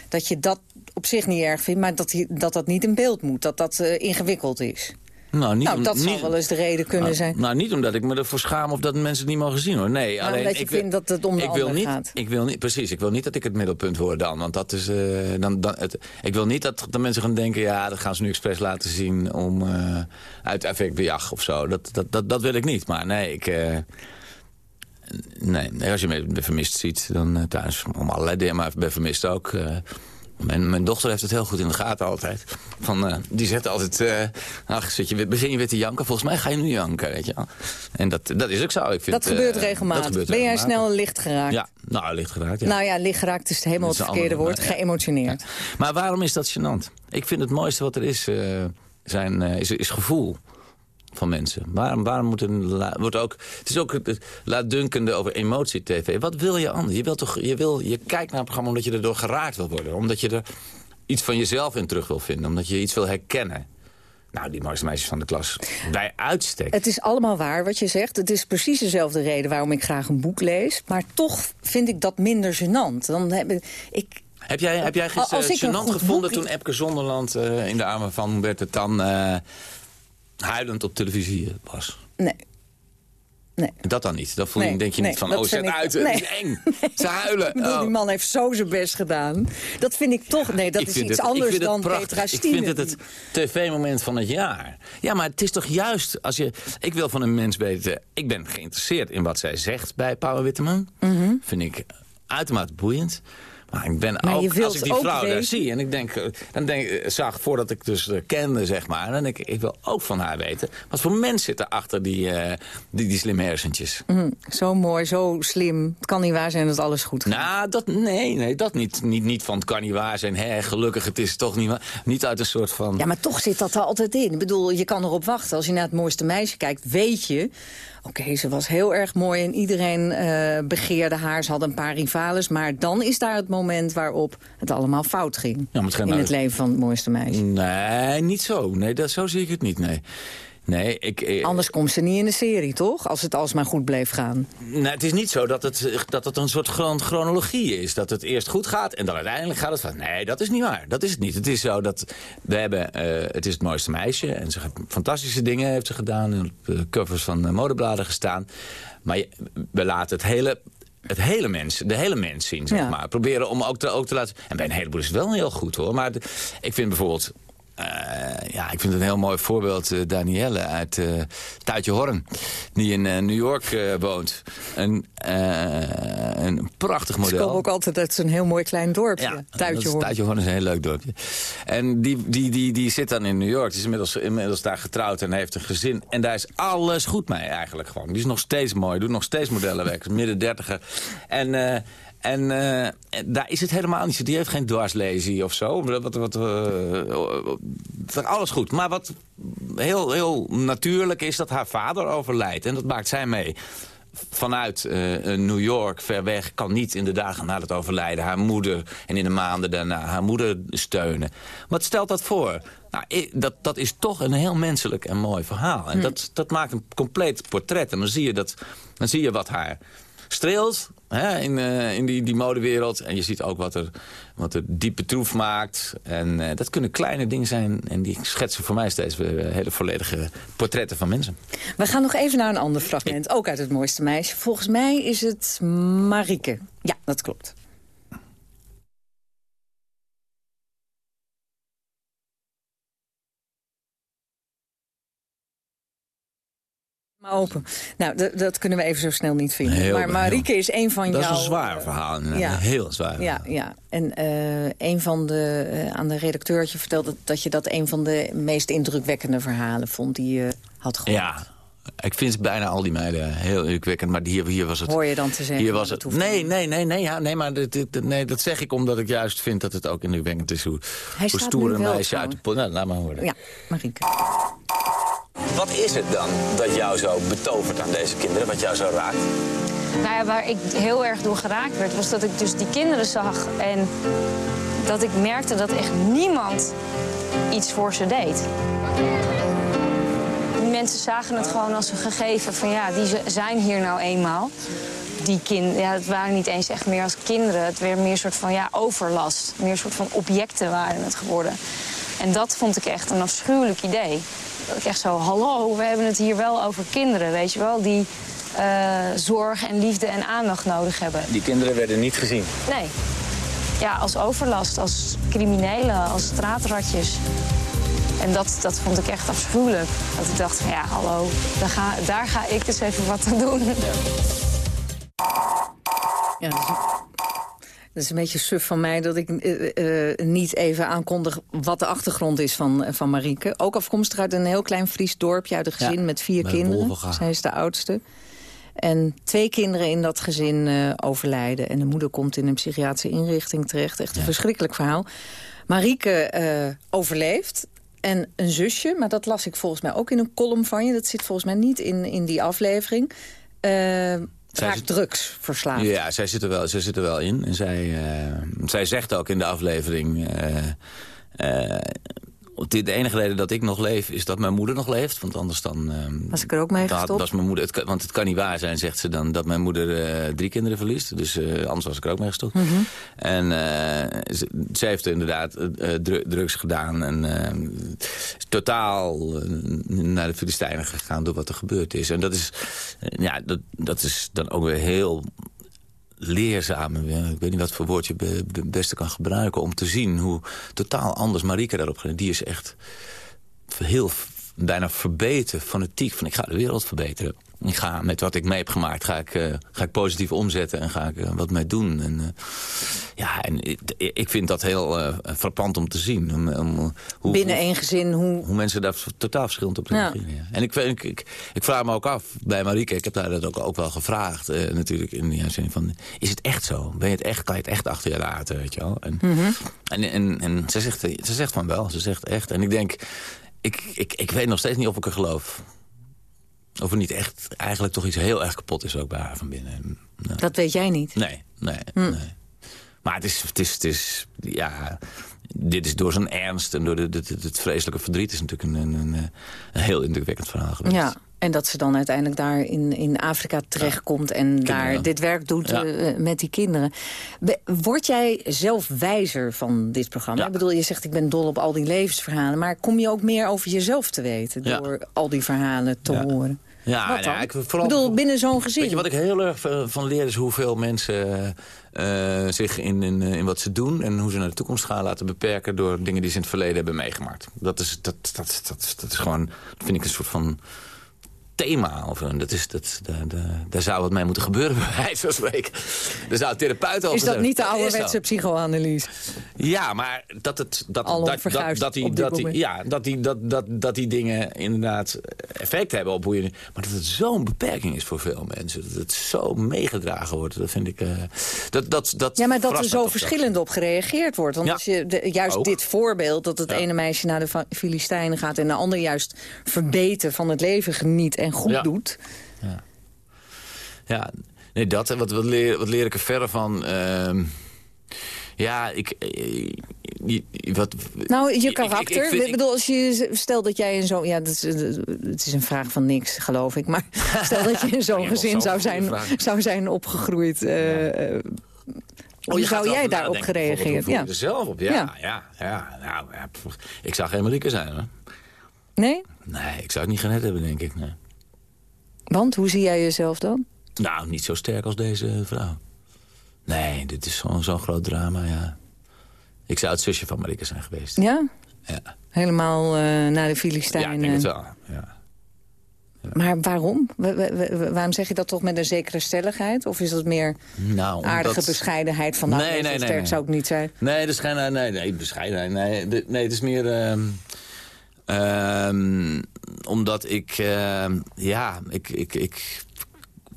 S5: Dat je dat op zich niet erg vindt, maar dat die- dat, dat niet in beeld moet. Dat dat eh, ingewikkeld is.
S3: nou, niet,
S5: nou,
S3: om-
S5: dat
S3: niet,
S5: zou wel eens de reden kunnen
S3: nou,
S5: zijn.
S3: Nou, niet omdat ik me ervoor schaam of dat mensen het niet mogen zien hoor. Nee, alleen
S5: omdat je
S3: ik
S5: vindt dat het om de
S3: ik wil niet,
S5: gaat.
S3: Ik wil niet, precies, ik wil niet dat ik het middelpunt word dan. Want dat is. eh, dan, dan, het, ik wil niet dat de mensen gaan denken. Ja, dat gaan ze nu expres laten zien om. eh uit effectbejag of zo. Dat, dat, dat, dat wil ik niet. Maar nee, ik. nee, als je me vermist ziet, dan thuis. Om allerlei dingen, maar bij vermist ook. Mijn, mijn dochter heeft het heel goed in de gaten altijd. Van, eh, die zet altijd... eh ach, zit je, begin je weer te janken? Volgens mij ga je nu janken, weet je wel. En dat, dat is ook zo. Ik vind,
S5: Dat gebeurt
S3: eh,
S5: regelmatig.
S3: dat gebeurt
S5: ben jij
S3: regelmatig.
S5: snel licht geraakt?
S3: Ja, nou, licht geraakt, ja.
S5: Nou ja, licht geraakt is helemaal het verkeerde
S3: andere-
S5: woord.
S3: ja.
S5: Geëmotioneerd.
S3: Maar waarom is dat gênant? Ik vind het mooiste wat er is, zijn, is, is gevoel van mensen. Waarom, waarom moet een, wordt ook... Het is ook laatdunkende over emotie-tv. Wat wil je anders? Je, wil toch, je, wil, je kijkt naar een programma omdat je erdoor geraakt wil worden. Omdat je er iets van jezelf in terug wil vinden. Omdat je iets wil herkennen. Nou, die mooiste meisjes van de klas. Bij uitstek.
S5: Het is allemaal waar wat je zegt. Het is precies dezelfde reden waarom ik graag een boek lees. Maar toch vind ik dat minder gênant. Dan heb ik,
S3: Heb jij, heb jij gisteren gênant gevonden
S5: boek-
S3: toen Epke Zonderland eh, in de armen van Bert de Tan eh, huilend op televisie eh, was?
S5: nee. Nee.
S3: Dat dan niet. Dat voel je,
S5: Nee,
S3: denk je
S5: nee,
S3: niet van, oh, zet
S5: ik-
S3: uit,
S5: nee.
S3: het is eng. Ze huilen.
S5: Ik bedoel,
S3: Oh.
S5: die man heeft zo zijn best gedaan. Dat vind ik toch... Nee, dat
S3: Ik
S5: is iets
S3: het- ik
S5: anders dan. Petra
S3: Ik
S5: Stine.
S3: vind het het tv-moment van het jaar. Ja, maar het is toch juist als je... Ik wil van een mens weten... Ik ben geïnteresseerd in wat zij zegt bij Paul Witteman. Vind ik uitermate boeiend. Maar ik ben
S5: Maar
S3: ook, als ik die vrouw daar zie... en ik denk, eh, dan denk, ik, zag voordat ik dus eh, kende, zeg maar... dan denk ik, ik wil ook van haar weten... wat voor mens zit er achter die, eh, die, die slimme hersentjes.
S5: Mhm, Zo mooi, zo slim. Het kan niet waar zijn dat alles goed gaat.
S3: Nou, dat, nee, nee, dat niet. Niet, niet van het kan niet waar zijn. Hè, gelukkig, het is toch niet waar. Niet uit een soort van...
S5: Ja, maar toch zit dat er altijd in. Ik bedoel, je kan erop wachten. Als je naar het mooiste meisje kijkt, weet je... Oké, ze was heel erg mooi en iedereen eh, begeerde haar. Ze had een paar rivales. Maar dan is daar het moment waarop het allemaal fout ging.
S3: Ja, maar het gaat
S5: in
S3: nou-
S5: het leven van het mooiste meisje.
S3: Nee, niet zo. Nee, dat, zo zie ik het niet, nee. Nee, ik... eh,
S5: Anders komt ze niet in de serie, toch? Als het alsmaar goed bleef gaan.
S3: nee, het is niet zo dat het, eh, dat het een soort chron- chronologie is. Dat het eerst goed gaat en dan uiteindelijk gaat het van... Nee, dat is niet waar. Dat is het niet. Het is zo dat we hebben... eh, het is het mooiste meisje en ze heeft fantastische dingen heeft ze gedaan. En op de covers van eh, modebladen gestaan. Maar je- we laten het hele... Het hele mens, de hele mens zien, zeg
S5: Ja.
S3: maar. Proberen om ook te, ook te laten... En bij een heleboel is het wel heel goed, hoor. Maar de- ik vind bijvoorbeeld... eh, ja, ik vind het een heel mooi voorbeeld, eh, Danielle uit eh Tuitje Horn. Die in New York woont. Een, een prachtig
S5: Ze
S3: model.
S5: komen ook altijd uit zo'n heel mooi klein dorpje.
S3: Ja,
S5: Tuitje
S3: is,
S5: hoor.
S3: Tuitje Horn is een heel leuk dorpje. En die, die, die, die zit dan in New York. Die is inmiddels, inmiddels daar getrouwd en heeft een gezin. En daar is alles goed mee eigenlijk gewoon. Die is nog steeds mooi, doet nog steeds modellenwerk. Midden dertiger. En... eh, en eh, daar is het helemaal niet zo. Die heeft geen dwarslesie of zo. Wat, wat, eh, alles goed. Maar wat heel, heel natuurlijk is dat haar vader overlijdt. En dat maakt zij mee. vanuit uh, New York, ver weg... kan niet in de dagen na het overlijden haar moeder... en in de maanden daarna haar moeder steunen. Wat stelt dat voor? Nou, dat, dat is toch een heel menselijk en mooi verhaal. En hm. dat, dat maakt een compleet portret. En dan zie je, dat, dan zie je wat haar streelt hè, in, uh, in die, die modewereld. En je ziet ook wat er, wat er diepe troef maakt. En uh, dat kunnen kleine dingen zijn. En die schetsen voor mij steeds weer uh, hele volledige portretten van mensen.
S5: We gaan nog even naar een ander fragment. Ook uit Het Mooiste Meisje. Volgens mij is het Marike. Ja, dat klopt. Open. Nou, dat kunnen we even zo snel niet vinden. maar Marieke is een van
S3: jouw...
S5: Dat
S3: is een zwaar verhaal. Ja. Heel zwaar
S5: Ja, ja. En uh, een van de... Uh, aan de redacteurtje vertelde dat je dat een van de meest indrukwekkende verhalen vond... die je had gehoord.
S3: Ja, ik vind bijna al die meiden heel indrukwekkend, maar hier, hier was het...
S5: Hoor je dan te zeggen?
S3: Hier was het, nee, nee, nee, nee, ja, nee, maar dit, nee, dat zeg ik omdat ik juist vind dat het ook indrukwekkend is... hoe, hoe stoer een meisje uit de... Nou, laat maar horen.
S5: Ja, Marieke.
S3: Wat is het dan dat jou zo betovert aan deze kinderen, wat jou zo raakt?
S9: Nou ja, waar ik heel erg door geraakt werd, was dat ik dus die kinderen zag... en dat ik merkte dat echt niemand iets voor ze deed. Mensen zagen het gewoon als een gegeven van ja, die zijn hier nou eenmaal. Die kinderen, ja, het waren niet eens echt meer als kinderen. Het werd meer een soort van ja, overlast. Meer soort van objecten waren het geworden. En dat vond ik echt een afschuwelijk idee. Dat ik echt zo, hallo, we hebben het hier wel over kinderen, weet je wel... die uh, zorg en liefde en aandacht nodig hebben.
S3: Die kinderen werden niet gezien?
S9: Nee. Ja, als overlast, als criminelen, als straatratjes. En dat, dat vond ik echt afschuwelijk. Dat ik dacht van ja, hallo, daar ga, daar ga ik dus even wat aan doen. Ja.
S5: Ja, dat is een beetje suf van mij dat ik uh, uh, niet even aankondig wat de achtergrond is van, van Marieke. Ook afkomstig uit een heel klein Fries dorpje uit een gezin met vier kinderen. Zij is de oudste. En twee kinderen in dat gezin overlijden. En de moeder komt in een psychiatrische inrichting terecht. Echt een verschrikkelijk verhaal. Marieke overleeft. En een zusje, maar dat las ik volgens mij ook in een column van je. Dat zit volgens mij niet in, in die aflevering raakt drugs verslaafd.
S3: Ja, zij zit er wel, zij zit er wel in. En zij, uh, zij zegt ook in de aflevering... Uh, uh, de enige reden dat ik nog leef is dat mijn moeder nog leeft. Want anders dan...
S5: Uh, was ik er ook mee gestopt?
S3: Was mijn moeder, het, want het kan niet waar zijn, zegt ze dan, dat mijn moeder uh, drie kinderen verliest. Dus uh, anders was ik er ook mee gestopt. Mm -hmm. En uh, ze, ze, heeft inderdaad drugs gedaan. En is totaal naar de Filistijnen gegaan door wat er gebeurd is. En dat is, ja, dat, dat is dan ook weer heel leerzaam, ik weet niet wat voor woord je het beste kan gebruiken... om te zien hoe totaal anders Marike daarop gaat. Die is echt heel bijna verbeterd, fanatiek. Van ik ga de wereld verbeteren. Ik ga met wat ik mee heb gemaakt, ga ik, uh, ga ik positief omzetten en ga ik uh, wat mee doen. En, uh, ja, en ik, ik, vind dat heel frappant om te zien.
S5: Hoe, Binnen één gezin, hoe...
S3: Hoe mensen daar totaal verschillend op reageren. Ja. En ik, ik, ik, ik, vraag me ook af, bij Marieke, ik heb daar dat ook, ook wel gevraagd natuurlijk. In de zin van, is het echt zo? Ben je het echt, kan je het echt achter je laten, weet je wel? En, mm -hmm. en, en, en ze, zegt, ze zegt van wel, ze zegt echt. En ik denk, ik, ik, ik weet nog steeds niet of ik er geloof. Of er niet echt eigenlijk toch iets heel erg kapot is ook bij haar van binnen.
S5: Dat weet jij niet?
S3: Nee, nee, hm. nee. Maar het is, het is, het is, ja, dit is door zijn ernst en door de, de, het vreselijke verdriet... is natuurlijk een, een, een heel indrukwekkend verhaal geweest.
S5: Ja, en dat ze dan uiteindelijk daar in, in Afrika terechtkomt... en daar dit werk doet uh, met die kinderen. Word jij zelf wijzer van dit programma? Ik bedoel, je zegt ik ben dol op al die levensverhalen... maar kom je ook meer over jezelf te weten... door al die verhalen te horen?
S3: Ja, ja ik,
S5: vooral, ik bedoel, binnen zo'n gezin.
S3: Weet je wat ik heel erg van leer is hoeveel mensen uh, zich in, in, in, wat ze doen... en hoe ze naar de toekomst gaan laten beperken... door dingen die ze in het verleden hebben meegemaakt. Dat is, dat, dat, dat, dat is gewoon, dat vind ik een soort van thema. Of, dat is, dat, de, de, daar zou wat mee moeten gebeuren, bij wijze van spreken. Daar zou therapeut over
S5: Is dat niet de ouderwetse psychoanalyse?
S3: Ja, maar dat, het, dat, dat, dat, dat, die, dat, die, ja, dat, die, dat, dat, dat die dingen inderdaad effect hebben op hoe je... Maar dat het zo'n beperking is voor veel mensen. Dat het zo meegedragen wordt, dat vind ik... Uh, dat, dat, dat
S5: ja, maar dat er zo verschillend op gereageerd wordt. Want als je de, juist dit voorbeeld, dat het ene meisje naar de Filistijnen gaat... en de ander juist verbeten van het leven geniet en goed doet. Ja.
S3: Ja, nee, dat. Wat, wat, leer, wat leer ik er verder van? Ehm, ja, ik... eh, je- wat,
S5: Nou, je
S3: ik-
S5: karakter.
S3: ik
S5: bedoel, als je stel dat jij in zo'n... Ja, dat is, het is een vraag van niks, geloof ik. Maar stel dat je in zo'n
S3: Ja,
S5: gezin zou zijn,
S3: vraag.
S5: zou zijn opgegroeid. eh, eh,
S3: Oh,
S5: hoe zou jij daarop gereageerd? Ja.
S3: je er zelf op? Ja,
S5: Ja.
S3: ja, ja. nou, ja, ik zou geen Marieke zijn, hoor.
S5: Nee?
S3: Nee, ik zou het niet gered hebben, denk ik. Nee.
S5: Want, hoe zie jij jezelf dan?
S3: Nou, niet zo sterk als deze vrouw. Nee, dit is gewoon zo'n groot drama, ja. Ik zou het zusje van Marieke zijn geweest.
S5: Ja?
S3: Ja,
S5: Helemaal eh, naar de
S3: ja
S5: Filistijnen.
S3: ik denk het wel. Ja.
S5: Maar waarom? Wa- wa- wa- waarom zeg je dat toch met een zekere stelligheid? Of is dat meer
S3: Nou,
S5: aardige bescheidenheid van... Nou,
S3: Nee,
S5: nee,
S3: nee,
S5: sterk
S3: nee.
S5: zou ik niet zijn?
S3: Nee, geen... Nee, nee, bescheidenheid. Nee, de- nee, het is meer... ehm, ehm, omdat ik... ehm, ja, ik, ik, ik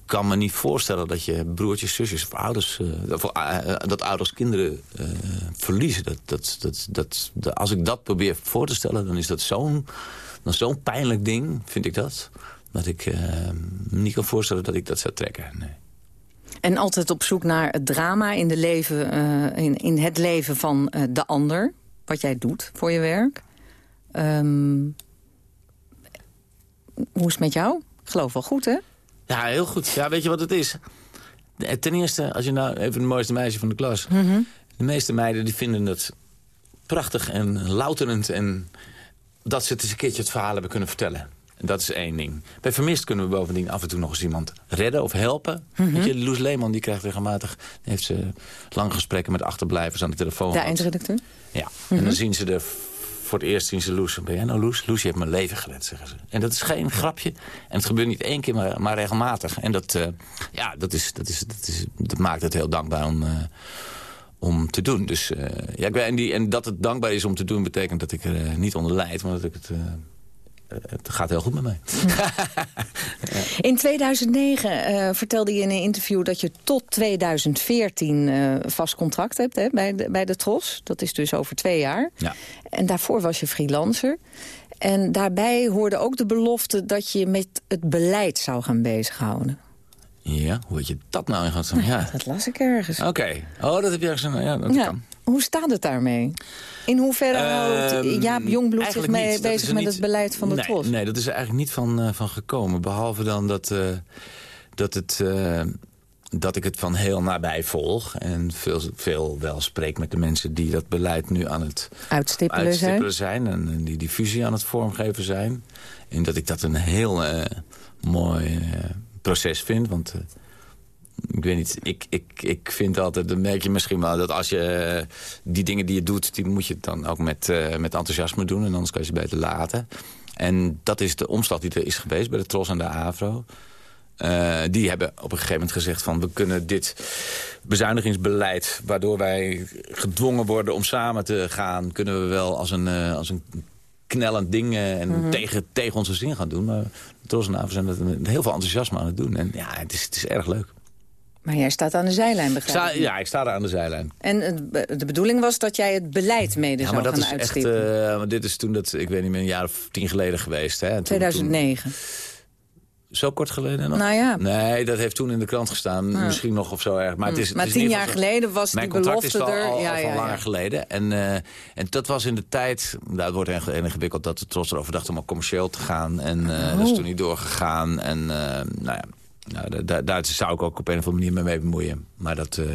S3: kan me niet voorstellen dat je broertjes, zusjes of ouders... eh, eh, eh, dat ouders kinderen eh, verliezen. Dat, dat, dat, dat, als ik dat probeer voor te stellen, dan is dat zo'n zo'n pijnlijk ding, vind ik dat. Dat ik eh, niet kan voorstellen dat ik dat zou trekken. Nee.
S5: En altijd op zoek naar het drama in, de leven, eh, in, in het leven van eh, de ander. Wat jij doet voor je werk. Ehm, hoe is het met jou? Ik geloof wel goed, hè?
S3: Ja, heel goed. Ja, weet je wat het is? Eh, Ten eerste, als je nou even het mooiste meisje van de klas... de meeste meiden die vinden het prachtig en louterend... en dat ze het eens een keertje het verhaal hebben kunnen vertellen. En dat is één ding. Bij Vermist kunnen we bovendien af en toe nog eens iemand redden of helpen. Weet je, Loes Leeman die krijgt regelmatig... heeft ze lange gesprekken met achterblijvers aan de telefoon
S5: De eindredacteur.
S3: Ja, en dan zien ze er voor het eerst zien ze Loes. Ben jij nou Loes? Loes, je hebt mijn leven gered, zeggen ze. En dat is geen grapje. En het gebeurt niet één keer, maar, maar regelmatig. En dat, eh, ja, dat, is, dat, is, dat, is, dat maakt het heel dankbaar om, eh, om te doen. Dus, eh, ja, ik ben, en, die, en dat het dankbaar is om te doen... betekent dat ik er niet onder lijd, maar dat ik het... het gaat heel goed met mij.
S5: In 2009 eh, vertelde je in een interview dat je tot 2014 eh, vast contract hebt hè, bij, de, bij de TROS. Dat is dus over twee jaar.
S3: Ja.
S5: En daarvoor was je freelancer. En daarbij hoorde ook de belofte dat je met het beleid zou gaan bezighouden.
S3: Ja, hoe weet je dat nou in godsnaam? Ja.
S5: Dat las ik ergens.
S3: Oké. Oh, dat heb je ergens... Ja, dat
S5: Ja.
S3: kan.
S5: Hoe staat het daarmee? In hoeverre houdt
S3: Ehm,
S5: Jaap Jongbloed zich mee
S3: niet.
S5: Bezig met
S3: niet-
S5: het beleid van de
S3: nee? Nee, dat is er eigenlijk niet van, eh, van gekomen. Behalve dan dat, eh, dat, het, eh, dat ik het van heel nabij volg. En veel, veel wel spreek met de mensen die dat beleid nu aan het
S5: Uitstippelen,
S3: uitstippelen
S5: zijn?
S3: zijn. En die die fusie aan het vormgeven zijn. En dat ik dat een heel mooi proces vind. Want... ik weet niet, ik, ik, ik vind altijd, dan merk je misschien wel dat als je eh, die dingen die je doet, die moet je dan ook met, eh, met enthousiasme doen. En anders kan je ze beter laten. En dat is de omslag die er is geweest bij de Tros en de AVRO. Eh, die hebben op een gegeven moment gezegd van... we kunnen dit bezuinigingsbeleid... waardoor wij gedwongen worden om samen te gaan... kunnen we wel als een, als een knellend ding en tegen, tegen onze zin gaan doen. Maar de Tros en de AVRO zijn dat met heel veel enthousiasme aan het doen. En ja, het is, het is erg leuk.
S5: Maar jij staat aan de zijlijn,
S3: Ik
S5: begrijp
S3: sta,
S5: ik?
S3: ja, ik sta daar aan de zijlijn.
S5: En het de bedoeling was dat jij het beleid mede
S3: Ja,
S5: zou
S3: maar dat
S5: gaan
S3: is echt... eh, dit is toen, dat, ik weet niet meer, een jaar of tien geleden geweest. Hè? En toen-
S5: 2009.
S3: toen- zo kort geleden nog?
S5: Nou ja.
S3: Nee, dat heeft toen in de krant gestaan. Misschien nog of zo erg. Maar, het is,
S5: Mm. Maar
S3: het is
S5: tien jaar geleden was
S3: Mijn
S5: die
S3: contract is
S5: belofte
S3: al,
S5: er.
S3: al,
S5: ja,
S3: al van
S5: ja,
S3: langer
S5: ja.
S3: geleden. En, eh, en dat was in de tijd... Nou, het wordt heel ingewikkeld dat de Tros erover dacht om al commercieel te gaan. En eh, dat is
S5: Oh.
S3: toen niet doorgegaan. En nou ja... Nou, daar zou ik ook op een of andere manier mee, bemoeien. Maar dat, eh,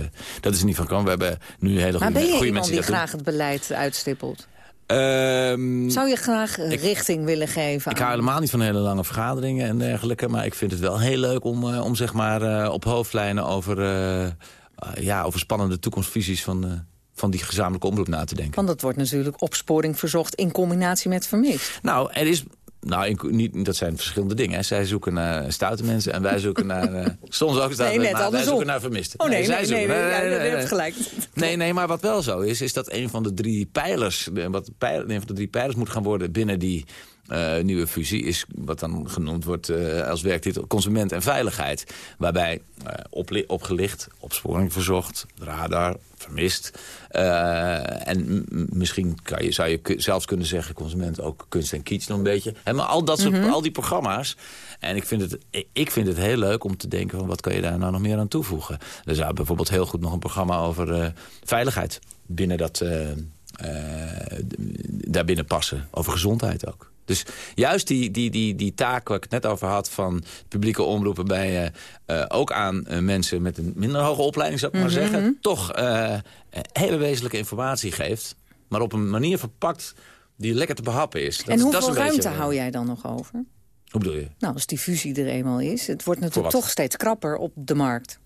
S3: dat is niet van gekomen. We hebben nu hele
S5: Maar
S3: goede,
S5: ben je
S3: goede
S5: iemand
S3: mensen
S5: die
S3: die dat
S5: graag het beleid uitstippelt?
S3: Ehm,
S5: Zou je graag richting willen geven?
S3: ik hou helemaal niet van hele lange vergaderingen en dergelijke. Maar ik vind het wel heel leuk om, eh, om zeg maar, eh, op hoofdlijnen over, ja, over spannende toekomstvisies van, van die gezamenlijke omroep na te denken.
S5: Want dat wordt natuurlijk opsporing verzocht in combinatie met vermist.
S3: Nou, er is... Nou, in- niet, dat zijn verschillende dingen. Hè. Zij zoeken naar stoute mensen en wij zoeken naar... eh, soms ook stoute
S5: Nee,
S3: mensen, maar wij zoeken naar vermisten.
S5: Oh nee, nee,
S3: zij
S5: nee,
S3: zoeken-
S5: nee,
S3: nee, nee,
S5: gelijk.
S3: Nee, nee, maar wat wel zo is, is dat een van de drie pijlers... eh, Wat pijl, een van de drie pijlers moet gaan worden binnen die eh, nieuwe fusie is wat dan genoemd wordt uh, als werktitel consument en veiligheid. Waarbij uh, opgelicht, opsporing verzocht, radar, vermist. en misschien kan je, zou je zelfs kunnen zeggen, consument ook kunst en kitsch nog een beetje. maar al, dat soort, mhm. al die programma's. En ik vind, het, ik vind het heel leuk om te denken van wat kan je daar nou nog meer aan toevoegen. Er zou bijvoorbeeld heel goed nog een programma over veiligheid binnen dat... daarbinnen passen. Over gezondheid ook. Dus juist die, die, die, die taak waar ik het net over had... van publieke omroepen bij uh, ook aan uh, mensen met een minder hoge opleiding... zou ik maar mhm. zeggen, toch hele wezenlijke informatie geeft... maar op een manier verpakt die lekker te behappen is.
S5: Dat, en hoeveel dat is ruimte beetje, hou jij dan nog over?
S3: Hoe bedoel je?
S5: Nou, als die fusie er eenmaal is. Het wordt natuurlijk toch steeds krapper op de markt.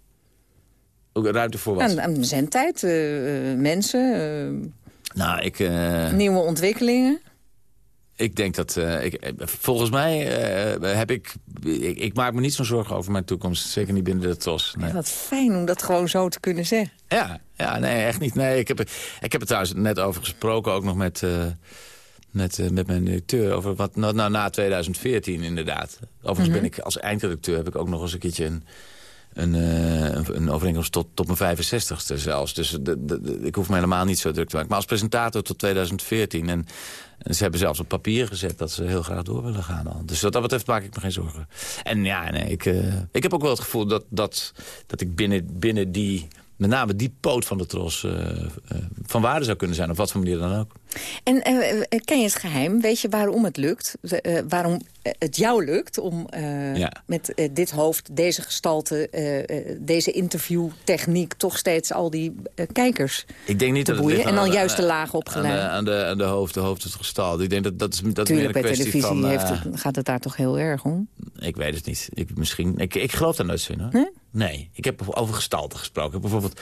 S3: Ook ruimte voor wat?
S5: En, zendtijd, mensen...
S3: nou, ik...
S5: Nieuwe ontwikkelingen?
S3: Ik denk dat, uh, ik, eh, volgens mij uh, heb ik, ik, ik, maak me niet zo'n zorgen over mijn toekomst. Zeker niet binnen de TOS. Nee.
S5: wat fijn om dat gewoon zo te kunnen zeggen.
S3: Ja, ja nee, echt niet. Nee, ik, heb, ik heb het trouwens net over gesproken, ook nog met, uh, met, met mijn directeur. Over wat nou, nou, na 2014 inderdaad. Overigens mm ben ik als eindredacteur heb ik ook nog eens een keertje een een, uh, een overeenkomst tot, tot mijn 65ste zelfs. Dus de, de, ik hoef me helemaal niet zo druk te maken. Maar als presentator tot 2014. En, ze hebben zelfs op papier gezet dat ze heel graag door willen gaan. Al. Dus wat dat betreft maak ik me geen zorgen. En ja, nee, ik, uh, ik heb ook wel het gevoel dat, dat, dat ik binnen, binnen die met name die poot van de tros uh, van waarde zou kunnen zijn. Op wat voor manier dan ook.
S5: En uh, ken je het geheim? Weet je waarom het lukt? waarom het jou lukt om ja. met dit hoofd, deze gestalte... deze interviewtechniek toch steeds al die kijkers
S3: Ik denk niet
S5: te
S3: dat
S5: boeien.
S3: Het
S5: en dan juist de laag opgeleid.
S3: Aan de, aan de, hoofd, de hoofd het gestalte. Ik denk dat dat is, dat
S5: Tuurlijk,
S3: meer
S5: een kwestie bij televisie van, heeft het, gaat het daar toch heel erg om?
S3: Ik weet het niet. Ik, misschien, ik, ik geloof daar nooit in. Hoor. Nee? Nee, ik heb over gestalte gesproken. Bijvoorbeeld,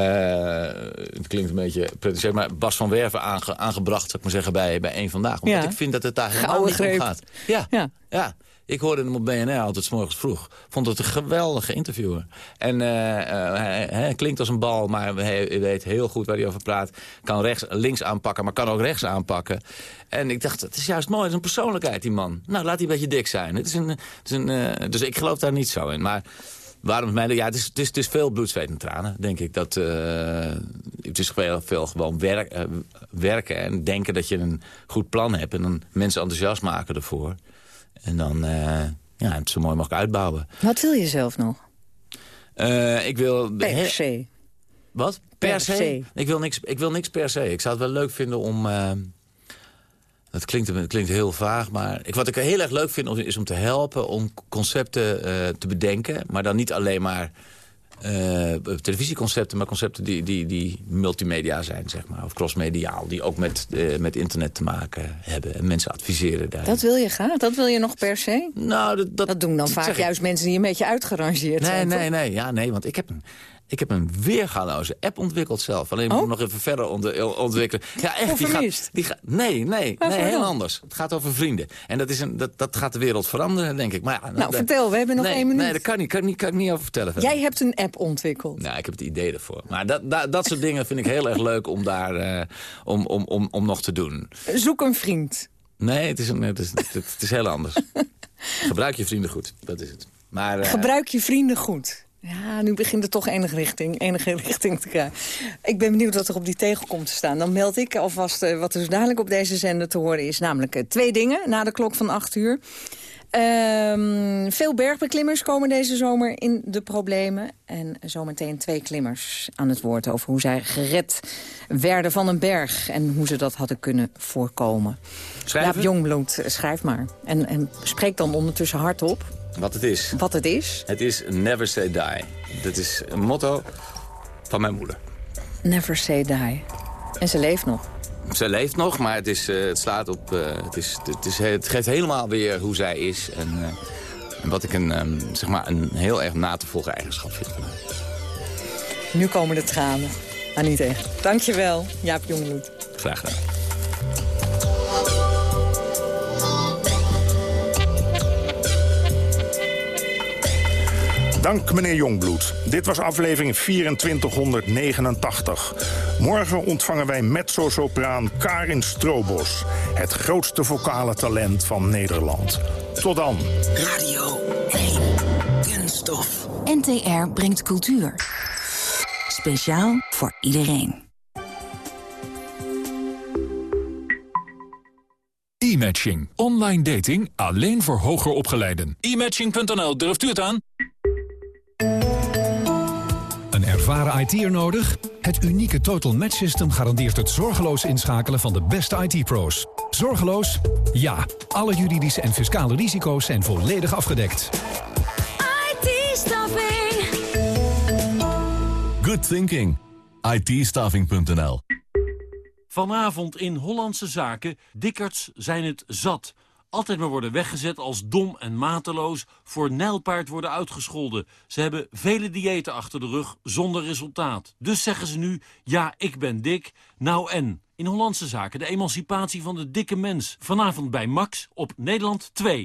S3: het klinkt een beetje prettig, maar Bas van Werven aange, aangebracht, zou ik maar zeggen, bij, bij één vandaag. Omdat ik vind dat het daar helemaal niet om gaat. Ja, ja. ja. Ik hoorde hem op BNR altijd s morgens vroeg. Vond het een geweldige interviewer. En uh, hij, hij, klinkt als een bal, maar hij weet heel goed waar hij over praat. Kan rechts, links aanpakken, maar kan ook rechts aanpakken. En ik dacht, het is juist mooi, het is een persoonlijkheid, die man. Nou, laat hij een beetje dik zijn. Het is een, het is een, uh, dus ik geloof daar niet zo in. Maar Waarom mij, ja, het is, het, is, het is veel bloed, zweet en tranen, denk ik. Dat, uh, het is veel, veel gewoon werk, uh, werken en denken dat je een goed plan hebt. En dan mensen enthousiast maken ervoor. En dan uh, ja, het zo mooi mogelijk uitbouwen.
S5: Wat wil je zelf nog?
S3: ik wil...
S5: Per se.
S3: Wat? Per, per se? se? Ik, wil niks, ik wil niks per se. Ik zou het wel leuk vinden om dat klinkt, klinkt heel vaag, maar ik, wat ik heel erg leuk vind is om te helpen... om concepten uh, te bedenken, maar dan niet alleen maar... Uh, televisieconcepten, maar concepten die, die, die multimedia zijn, zeg maar. Of crossmediaal, die ook met, uh, met internet te maken hebben. En mensen adviseren daar.
S5: Dat wil je graag? Dat wil je nog per se?
S3: Nou, dat, dat,
S5: dat doen dan vaak juist mensen die een beetje uitgerangeerd
S3: nee,
S5: zijn.
S3: Nee, nee, nee. Ja, nee, want ik heb een, ik heb een weergaloze app ontwikkeld zelf. Alleen moet ik oh? nog even verder ontwikkelen. Ja, echt. Die gaat, die gaat, nee, nee, nee, heel anders. Het gaat over vrienden. En dat, is een, dat, dat gaat de wereld veranderen, denk ik. Maar ja,
S5: nou, vertel, we hebben nog één minuut.
S3: Nee, dat kan niet. Kan, niet, kan ik niet over vertellen.
S5: Jij hebt een app ontwikkeld.
S3: Nou, ik heb het idee ervoor. Maar dat, dat, dat soort dingen vind ik heel erg leuk om daar uh, om, om, om, om nog te doen.
S5: Zoek een vriend.
S3: Nee, het is, een, het is, het, is heel anders. Gebruik je vrienden goed, dat is het. Maar, uh,
S5: Gebruik je vrienden goed. Ja, nu begint het toch enige richting, enige richting te krijgen. Ik ben benieuwd wat er op die tegel komt te staan. Dan meld ik alvast uh, wat er zo dadelijk op deze zender te horen is. Namelijk uh, twee dingen na de klok van 8 uur. Um, veel bergbeklimmers komen deze zomer in de problemen. En zometeen twee klimmers aan het woord over hoe zij gered werden van een berg. En hoe ze dat hadden kunnen voorkomen.
S3: Schrijven?
S5: Jaap Jongbloed, schrijf maar. En, en spreek dan ondertussen hardop.
S3: Wat het is.
S5: Wat het is?
S3: Het is Never Say Die. Dat is een motto van mijn moeder.
S5: Never Say Die. En ze leeft nog.
S3: Ze leeft nog, maar het, is, uh, het slaat op... Uh, het, is, het, is, het geeft helemaal weer hoe zij is. En, uh, en wat ik een, um, zeg maar een heel erg na te volgen eigenschap vind van haar.
S5: Nu komen de tranen. Anita, dankjewel, Jaap Jongeloed.
S3: Graag gedaan.
S4: Dank meneer Jongbloed. Dit was aflevering 2489. Morgen ontvangen wij mezzo-sopraan Karin Strobos. Het grootste vocale talent van Nederland. Tot dan.
S10: Radio 1. Kunststof. NTR brengt cultuur. Speciaal voor iedereen.
S11: E-matching. Online dating alleen voor hoger opgeleiden. E-matching.nl, durft u het aan?
S12: Ervaren IT'er nodig? Het unieke Total Match System garandeert het zorgeloos inschakelen van de beste IT-pro's. Zorgeloos? Ja. Alle juridische en fiscale risico's zijn volledig afgedekt.
S13: IT-staffing.
S14: Good thinking. it
S15: Vanavond in Hollandse Zaken, dikkerts zijn het zat. Altijd maar worden weggezet als dom en mateloos, voor nijlpaard worden uitgescholden. Ze hebben vele diëten achter de rug, zonder resultaat. Dus zeggen ze nu, ja, ik ben dik, nou en. In Hollandse Zaken, de emancipatie van de dikke mens. Vanavond bij Max op Nederland 2.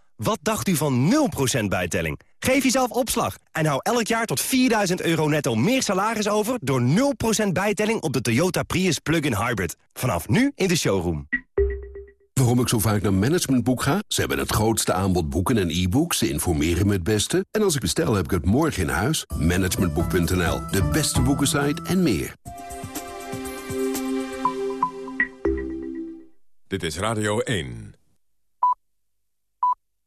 S16: Wat dacht u van 0% bijtelling? Geef jezelf opslag en hou elk jaar tot 4000 euro netto meer salaris over... door 0% bijtelling op de Toyota Prius Plug-in Hybrid. Vanaf nu in de showroom.
S17: Waarom ik zo vaak naar Managementboek ga? Ze hebben het grootste aanbod boeken en e-books. Ze informeren me het beste. En als ik bestel, heb ik het morgen in huis. Managementboek.nl, de beste boekensite en meer.
S2: Dit is Radio 1.